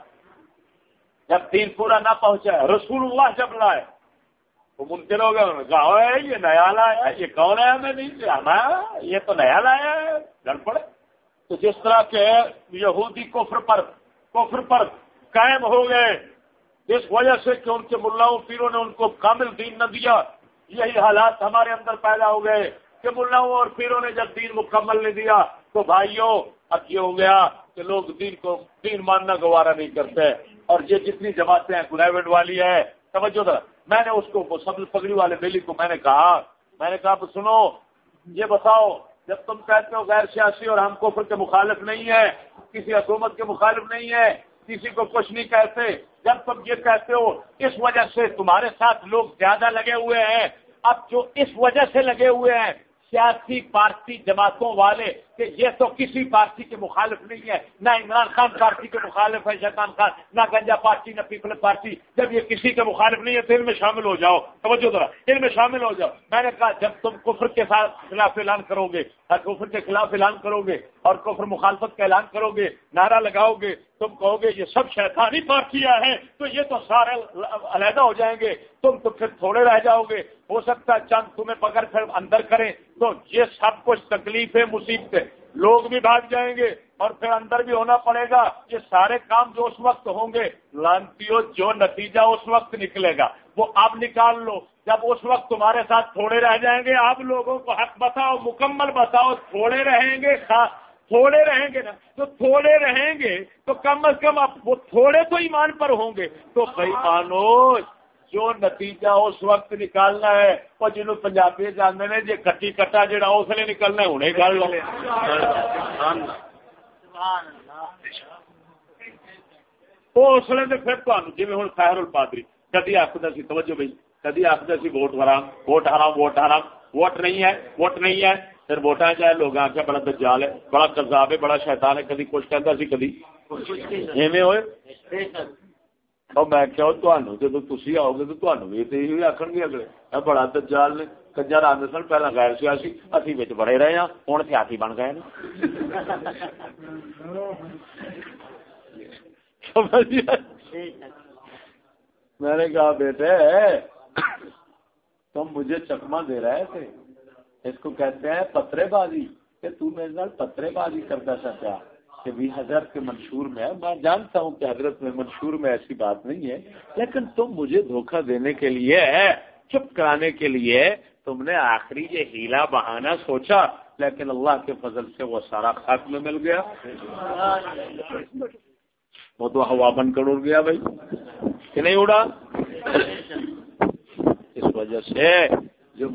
جب دین پورا نہ پہنچا رسول اللہ جب لائے، تو ممکن ہو گیا کہا ہے یہ نیا لایا یہ کون ہے ہمیں نہیں ہمارا یہ تو نیا لایا ہے گھر پڑے۔ تو جس طرح کے یہودی کفر پر کفر پر قائم ہو گئے، اس وجہ سے کہ ان کے ملاؤں، پیروں نے ان کو کامل دین نہ دیا۔ یہی حالات ہمارے اندر پیدا ہو گئے کہ ملاؤں اور پیروں نے جب دین مکمل نہیں دیا تو بھائیوں، اب یہ ہو گیا کہ لوگ دین کو دین ماننا گوارا نہیں کرتے اور یہ جتنی جماعتیں ہیں پرائیویٹ والی ہے۔ سمجھو ذرا، میں نے اس کو سب پگڑی والے بیلی کو میں نے کہا، میں نے کہا سنو، یہ بتاؤ، جب تم کہتے ہو غیر سیاسی اور ہم کفر کے مخالف نہیں ہے کسی حکومت کے مخالف نہیں ہے کسی کو کچھ نہیں کہتے جب تم یہ کہتے ہو، اس وجہ سے تمہارے ساتھ لوگ زیادہ لگے ہوئے ہیں۔ اب جو اس وجہ سے لگے ہوئے ہیں، سیاسی پارٹی جماعتوں والے کہ یہ تو کسی پارٹی کے مخالف نہیں ہے، نہ عمران خان پارٹی کے مخالف ہے، شیطان خان، نہ گنجا پارٹی، نہ پیپلز پارٹی۔ جب یہ کسی کے مخالف نہیں ہے تو ان میں شامل ہو جاؤ۔ توجہ ذرا، ان میں شامل ہو جاؤ۔ میں نے کہا، جب تم کفر کے ساتھ خلاف اعلان کرو گے کفر کے خلاف اعلان کرو گے اور کفر مخالفت کا اعلان کرو گے، نعرہ لگاؤ گے، تم کہو گے، یہ سب شیطانی پارٹیاں ہیں، تو یہ تو سارے علیحدہ ہو جائیں گے۔ تم تو پھر تھوڑے رہ جاؤ گے۔ ہو سکتا ہے چند تمہیں پکڑ کر اندر کریں۔ تو یہ سب کچھ تکلیف ہے لوگ بھی بھاگ جائیں گے اور پھر اندر بھی ہونا پڑے گا یہ سارے کام جو اس وقت ہوں گے لانتیو جو نتیجہ اس وقت نکلے گا، وہ آپ نکال لو۔ جب اس وقت تمہارے ساتھ تھوڑے رہ جائیں گے، آپ لوگوں کو حق بتاؤ، مکمل بتاؤ، تھوڑے رہیں گے تھوڑے رہیں گے نا۔ تو تھوڑے رہیں گے تو کم از کم آپ وہ تھوڑے تو ایمان پر ہوں گے۔ تو بھائی مانوج جو نتیجہ اس وقت نکالنا ہے، وہ جنوب پنجابی جانتے ہیں جی کٹی کٹا جہاں اس لیے نکلنا ہے انہیں گل وہ اس لیے پھر تمہیں جی ہوں خیر الپادری کدی آخر سی توجہ بھائی کدی آخر سی ووٹ حرام ووٹ حرام ووٹ حرام، ووٹ نہیں ہے، ووٹ نہیں ہے۔ پھر ووٹاں چاہے لوگ آخیا بڑا دجال ہے، بڑا کزاب ہے، بڑا شیطان ہے، کدی کچھ کہتا سی، کدی۔ ایویں ہوئے؟ میں کیا جب تھی آؤ گے تو بھی یہ آخر گے اگلے بڑا دجال نے کنجر آدھے سن پہلے غیر سیاسی بچ بڑے رہے ہوں سیاسی بن گئے میں نے کہا بیٹے تم مجھے چکما دے رہے تھے اس کو کہتے ہیں پترے بازی کہ تو میرے پترے بازی کرتا سکتا کہ بھی حضرت کے منشور میں ہے۔ میں جانتا ہوں کہ حضرت میں منشور میں ایسی بات نہیں ہے، لیکن تم مجھے دھوکہ دینے کے لیے چپ کرانے کے لیے تم نے آخری یہ ہیلا بہانا سوچا، لیکن اللہ کے فضل سے وہ سارا خاک میں مل گیا۔ وہ تو ہوا بن کر اڑ گیا بھائی، کہ نہیں اڑا؟ اس وجہ سے جو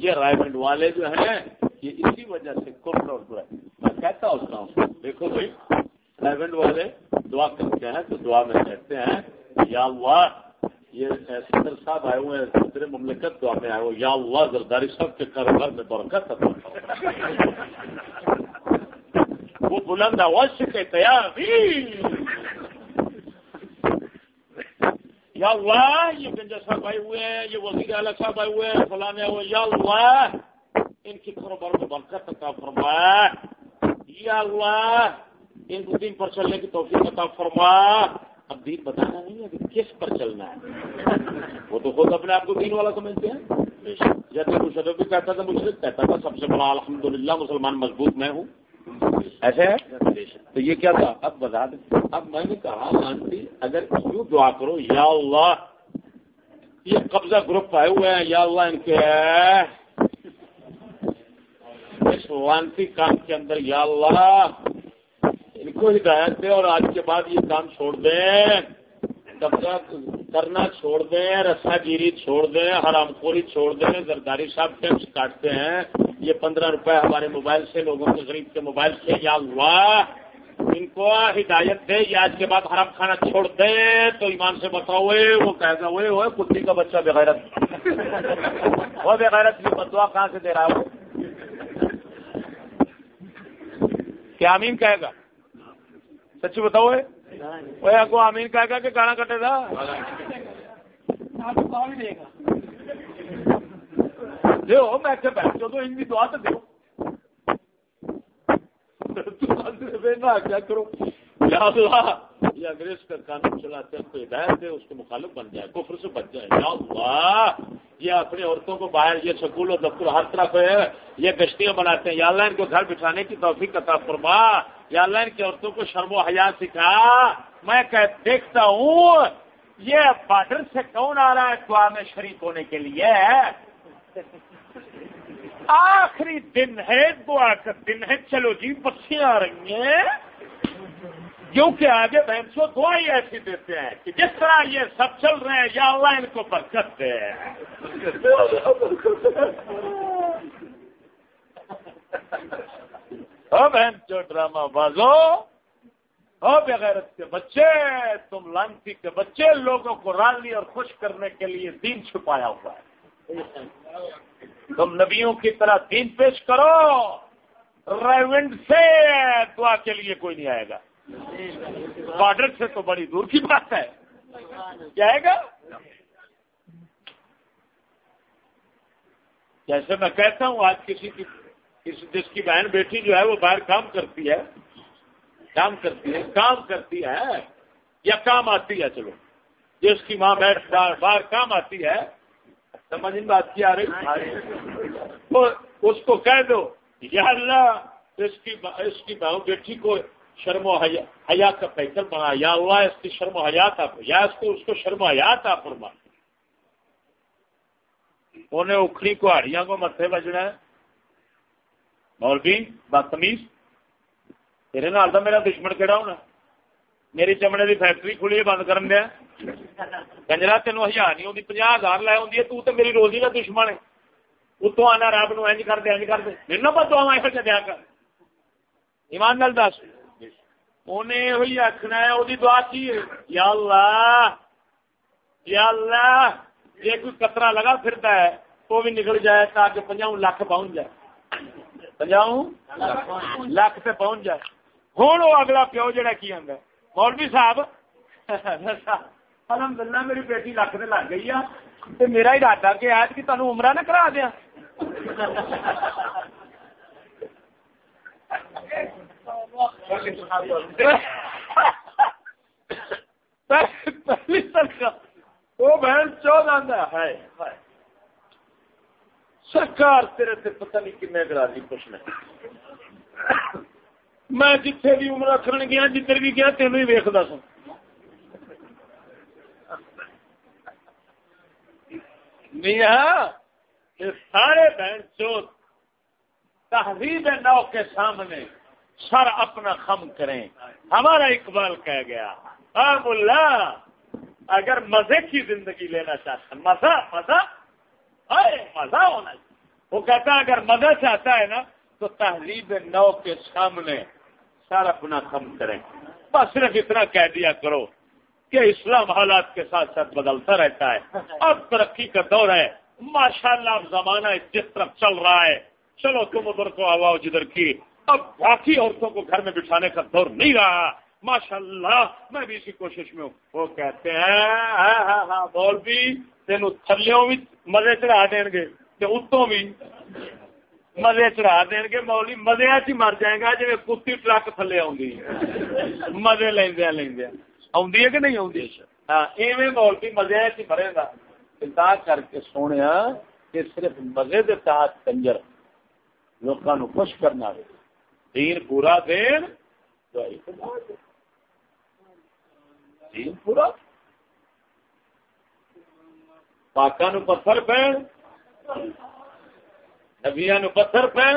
یہ رائے والے جو ہیں یہ اسی وجہ سے کفر اور برائی میں کہتا ہوتا ہوں، دیکھو بھائی رائے والے دعا کرتے ہیں، تو دعا میں کہتے ہیں، یا اللہ، یہ صدر صاحب آئے ہوئے ہیں دوسرے مملکت دعا میں آئے ہوئے، یا اللہ، زرداری صاحب کے کاروبار میں برکت وہ بلند آواز سے کہتے یا اللہ، یہ گنجا صاحب آئے ہوئے ہیں، یہ وزیر اعلیٰ صاحب آئے ہوئے ہیں فلانے ہوئے یا اللہ ان کی کاروبار میں برکت عطا فرما یا اللہ، ان کو دین پر چلنے کی توفیق عطا فرما۔ اب دین بتانا نہیں ہے کہ کس پر چلنا ہے۔ وہ تو خود اپنے آپ کو دین والا سمجھتے ہیں۔ جیسے مشرف بھی کہتا تھا، مجھے کہتا تھا، سب سے بڑا الحمدللہ مسلمان مضبوط میں ہوں۔ ایسے ہے؟ تو یہ کیا تھا؟ اب بتا دیں۔ اب میں نے کہا، آنٹی، اگر کیوں دعا کرو؟ یا اللہ، یہ قبضہ گروپ آئے ہوئے ہیں۔ یا اللہ، ان کے اس وانتی کام کے اندر، یا اللہ، ان کو ہدایت دے اور آج کے بعد یہ کام چھوڑ دیں قبضہ کرنا چھوڑ دیں رسا گیری چھوڑ دیں حرام خوری چھوڑ دیں زرداری صاحب ٹیکس کاٹتے ہیں۔ یہ پندرہ روپے ہمارے موبائل سے، لوگوں کے غریب کے موبائل سے، یا اللہ، ان کو ہدایت دے۔ یا آج کے بعد حرام کھانا چھوڑ دیں تو ایمان سے بتاؤ وہ کہہ گا وہ کتی کا بچہ بغیرت وہ بغیرت کی بدوا کہاں سے دے رہا ہے وہ کیا امین کہے گا؟ سچی بتاؤ وہ کو امین کہے گا کہ گانا کٹے گا؟ دیو میں بیٹھ تو ان کی دعا تو دیو کیا کرو۔ یا اللہ، یہ اگر اس کا قانون چلاتے ہیں تو ہدایت دے، اس کے مخالف بن جائے، کفر سے بچ جائے۔ یا اللہ! یہ اپنی عورتوں کو باہر یہ سکول اور دفتر ہر طرف ہے، یہ گشتیاں بناتے ہیں۔ یا اللہ ان کو گھر بٹھانے کی توفیق عطا فرما۔ یا اللہ ان کی عورتوں کو شرم و حیا سکھا۔ میں دیکھتا ہوں، یہ بارڈر سے کون آ رہا ہے دعا میں شریک ہونے کے لیے؟ آخری دن ہے، دعا کا دن ہے۔ چلو جی بچیاں آ رہی ہیں۔ کیونکہ آگے بہن سو دعا ہی ایسی دیتے ہیں کہ جس طرح یہ سب چل رہے ہیں، یا اللہ ان کو برکت دے۔ بہن، جو ڈرامہ بازو، ہو بغیرت کے بچے، تم لانسی کے بچے، لوگوں کو رالی اور خوش کرنے کے لیے دین چھپایا ہوا ہے۔ تم نبیوں کی طرح دین پیش کرو۔ ریونڈ سے دعا کے لیے کوئی نہیں آئے گا۔ بارڈر سے تو بڑی دور کی بات ہے۔ جائے گا؟ جیسے میں کہتا ہوں، آج کسی کی جس کی بہن بیٹی جو ہے، وہ باہر کام کرتی ہے۔ کام کرتی ہے، کام کرتی ہے، یا کام آتی ہے، چلو۔ جس کی ماں بیٹھ باہر کام آتی ہے۔ سمجھ میں بات کی آ رہی؟ اس کو کہہ دو، یا اللہ، اس کی اس کی بہو بیٹی کو شرم و حیات کا پیکر بنا یا اللہ، اس کی شرم و حیات آپ یا اس کو اس کو شرم و حیات آپ فرما۔ انہیں اکھڑی کوہاڑیاں کو متے بجنا ہے۔ مولوی، بدتمیز۔ تیرے نال تو میرا دشمن کہڑا ہونا؟ میری چمڑے کی فیکٹری کھلی ہے، بند کرن دیا۔ کنجرا تین ہزار نہیں آتی پناہ ہزار لے آتی تو تے میری روزی کا دشمن ہے۔ اتوں آنا رب نو اج کر دے انج کر دے۔ میرے نہ پتا یہ دیا کر۔ ایمان نال دس۔ انہیں یہ آخنا ہے وہ دعا کی یا اللہ یا اللہ یہ کوئی کترا لگا پھرتا ہے وہ بھی نکل جائے تاکہ پنجاؤں لاکھ پہنچ جائے۔ پنجاؤں لاکھ پہ پہنچ جائے۔ ہوں وہ اگلا پیو جہا کی آتا مولوی صاحب الحمد للہ میری بیٹی لکھ سے لگ گئی ہے میرا ارادہ کہ آج کی تمہیں عمرہ نہ کرا دیا وہ بہن چودہ ہے سرکار تیرے سے پتہ نہیں کن کرا دی کچھ میں جتھے بھی عمر کرن گیا جدھر بھی گیا، تینوں ہی ویکتا سا سارے بہن چوت تہذیب نو کے سامنے سر اپنا خم کریں۔ ہمارا اقبال کہہ گیا اللہ، اگر مزے کی زندگی لینا چاہتا مزہ مزہ مزہ ہونا وہ کہتا ہے، اگر مزہ چاہتا ہے نا، تو تہذیب نو کے سامنے سر اپنا خم کریں۔ بس صرف اتنا کہہ دیا کرو کہ اسلام حالات کے ساتھ ساتھ بدلتا رہتا ہے۔ اب ترقی کا دور ہے۔ ماشاء اللہ اب زمانہ جس طرف چل رہا ہے۔ چلو تم ادھر کو آواؤ جدھر کی۔ اب باقی عورتوں کو گھر میں بٹھانے کا دور نہیں رہا۔ ماشاء اللہ میں بھی اسی کوشش میں ہوں۔ وہ کہتے ہیں ہاں، ہاں، ہاں، بول بھی تین تھلیوں بھی مزے چڑھا دیں گے اتوں بھی مزے چڑھا دیں گے۔ مولی مزے چ مر جائے گا جی کتی ٹرک تھلے آدھی مزے لیندیا لیندیا آدھی ہے کہ نہیں آدھی ایویں مولوی مزے چ مرے گا۔ کر کے سونے کہ صرف مزے کے تحت کنجر۔ لوگوں خوش کرنا رہے دین پورا دین دین پورا۔ پاکا نو پتھر پہن نبیا نو پتھر پہن۔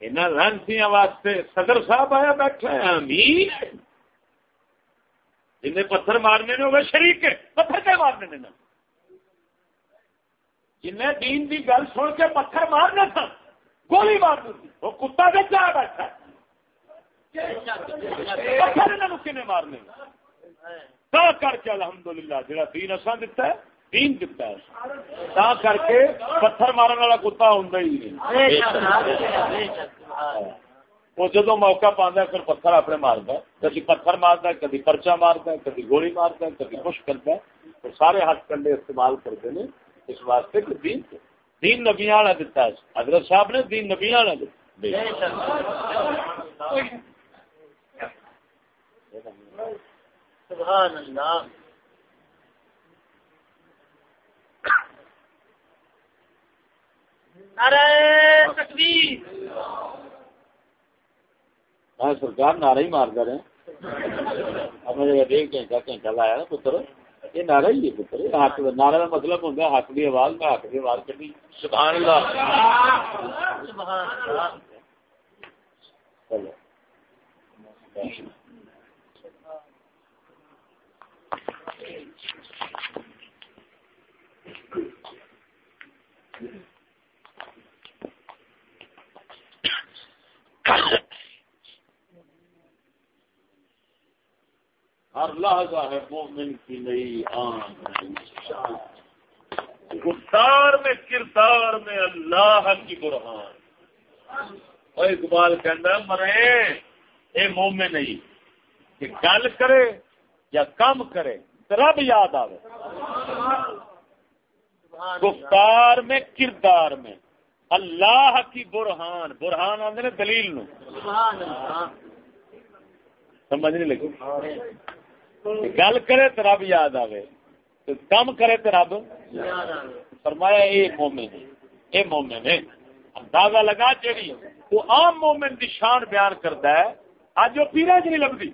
ان لانسیاں واسطے صدر صاحب آیا بیٹھا ہے امیر جنہیں پتھر مارنے نے، وہ شریک پتھر کے مارنے نے؟ جنہیں دین کی گل سن کے پتھر مارنا تھا گولی مار دی وہ کتا بیٹھا پتھر انہوں بیٹھا مارنے؟ تا کر کے الحمد للہ جا دین اصا دتا ہے، دین دتا ہے۔ تا کر کے پتھر مارن والا کتا ہوں ہی نہیں۔ وہ جدو موقع پانا پھر پتھر اپنے مارتا ہے۔ کدی پتھر مارتا ہے، کدی پرچا مارتا ہے، کدی گولی مارتا ہے، کدی خوش کرتا ہے۔ تو سارے ہاتھ کنڈے استعمال کرتے ہیں۔ اس واسطے کہ دین دین نبیا والا دتا ہے۔ حضرت صاحب نے دین نبیا والا دتا سبحان اللہ سرکار نعرہ ہی مار کر رہے ہیں اب مجھے دیکھ گھنٹہ گھنٹہ لایا نا پتر۔ یہ نعرہ ہی ہے پتر حق نعرہ کا مطلب ہوں حق کی آواز میں حق کی آواز کرنی سبحان اللہ۔ چلو۔ ہر لحظہ ہے مومن کی نئی آن گفتار میں کردار میں اللہ کی برہان اور اقبال کہنا مرے اے مومن نہیں کہ گل کرے یا کم کرے رب یاد آئے گفتار میں کردار میں اللہ کی برہان برہان آدھے دلیل نو۔ سمجھ نہیں لگی؟ گل کرے تو رب یاد آئے کم کرے تو رب فرمایا یہ مومن ہے یہ مومن ہے اندازہ لگا جیڑی وہ عام مومن کی شان بیان کرتا ہے اج وہ پیرا چ جی نہیں لگتی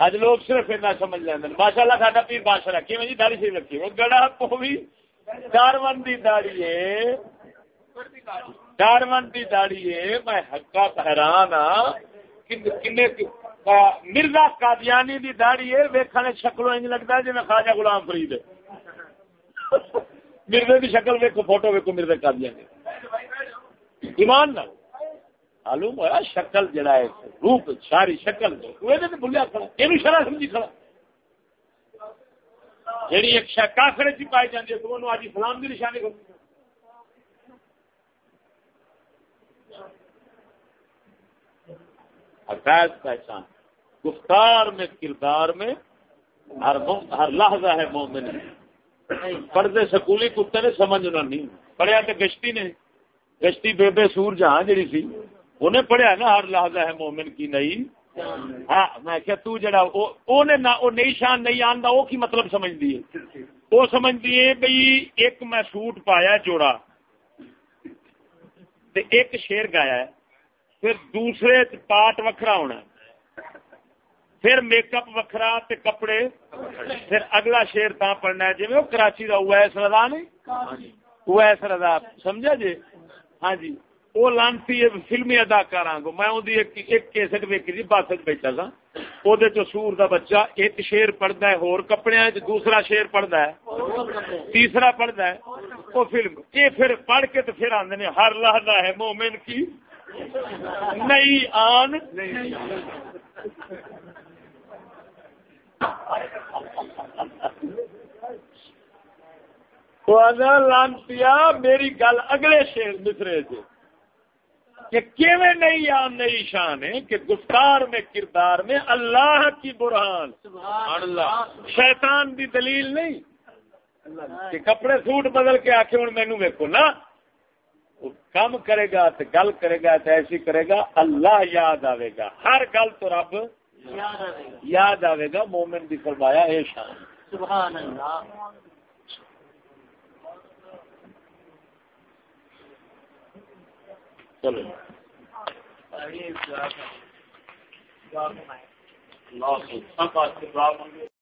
اج لوگ صرف اتنا سمجھ لیں ماشاء اللہ ساڈا پیر بادشاہ رکھی، میں جی داڑی سی رکھی۔ وہ گڑا پوی ڈارون کی داڑی ہے۔ ڈارون کی داڑی ہے، میں حقا حیران ہاں۔ مرزا قادیانی دی داڑی ہے ویکھنے شکلوں انج لگتا ہے جی میں خواجہ غلام فرید ہے۔ مرزے دی شکل ویکو فوٹو ویکو مرزا قادیانی۔ ایمان نہ معلوم ہوا شکل جڑا ہے، روپ ساری شکل۔ بھولیا کھڑا، یہ شرح سمجھی کھڑا۔ جیڑی ایک شا کافر چی جی پائی جاتی ہے، تو انہوں آج اسلام کی نشانی کرتی عقائد پہچان گفتار میں، کردار میں، ہر ہر لحظہ ہے مومن۔ پڑھتے سکولی کتے نے سمجھنا نہیں پڑھیا تو گشتی نے۔ گشتی بے بے سور جہاں جڑی سی۔ انہیں پڑھیا نا ہر لحظہ ہے مومن کی نئی۔ ہاں میں کیا تو جڑا او نے نہ او نئی شان نہیں آندا او کی مطلب سمجھ دی ہے؟ وہ سمجھ دی ہے بھئی ایک میں سوٹ پایا جوڑا۔ تے ایک شیر گایا ہے۔ پھر دوسرے پارٹ وکھرا ہونا پھر میک اپ وکھرا تے کپڑے۔ پھر اگلا شیر تا پڑھنا ہے جی وہ کراچی کا اویس رضا نہیں اویس رضا، سمجھا جی؟ ہاں جی۔ وہ لانتی فلمی اداکار کو۔ میں ایک کیسٹ ویکھی جی بس بیٹھا سا وہ سور دا بچہ ایک شیر پڑھتا ہے، ہور کپڑے دوسرا شیر پڑھتا ہے۔ تیسرا پڑھتا ہے وہ فلم۔ یہ پھر پڑھ کے تو پھر آدھے ہر لہدا ہے مومن کی۔ نئی آن۔ لانتی میری گل اگلے شیر مصرے سے کہ کیویں نہیں آن نئی شان ہے کہ گفتار میں کردار میں اللہ کی برہان۔ اللہ۔ شیطان دی دلیل نہیں۔ کہ کپڑے سوٹ بدل کے آخ ہوں مینو ویکو نا۔ کم کرے گا تو گل کرے گا تو ایسی کرے گا اللہ یاد آئے گا۔ ہر گل تو رب یاد آئے گا۔ مومن بھی فرمایا اے شان۔ سبحان اللہ۔ چلو۔ اللہ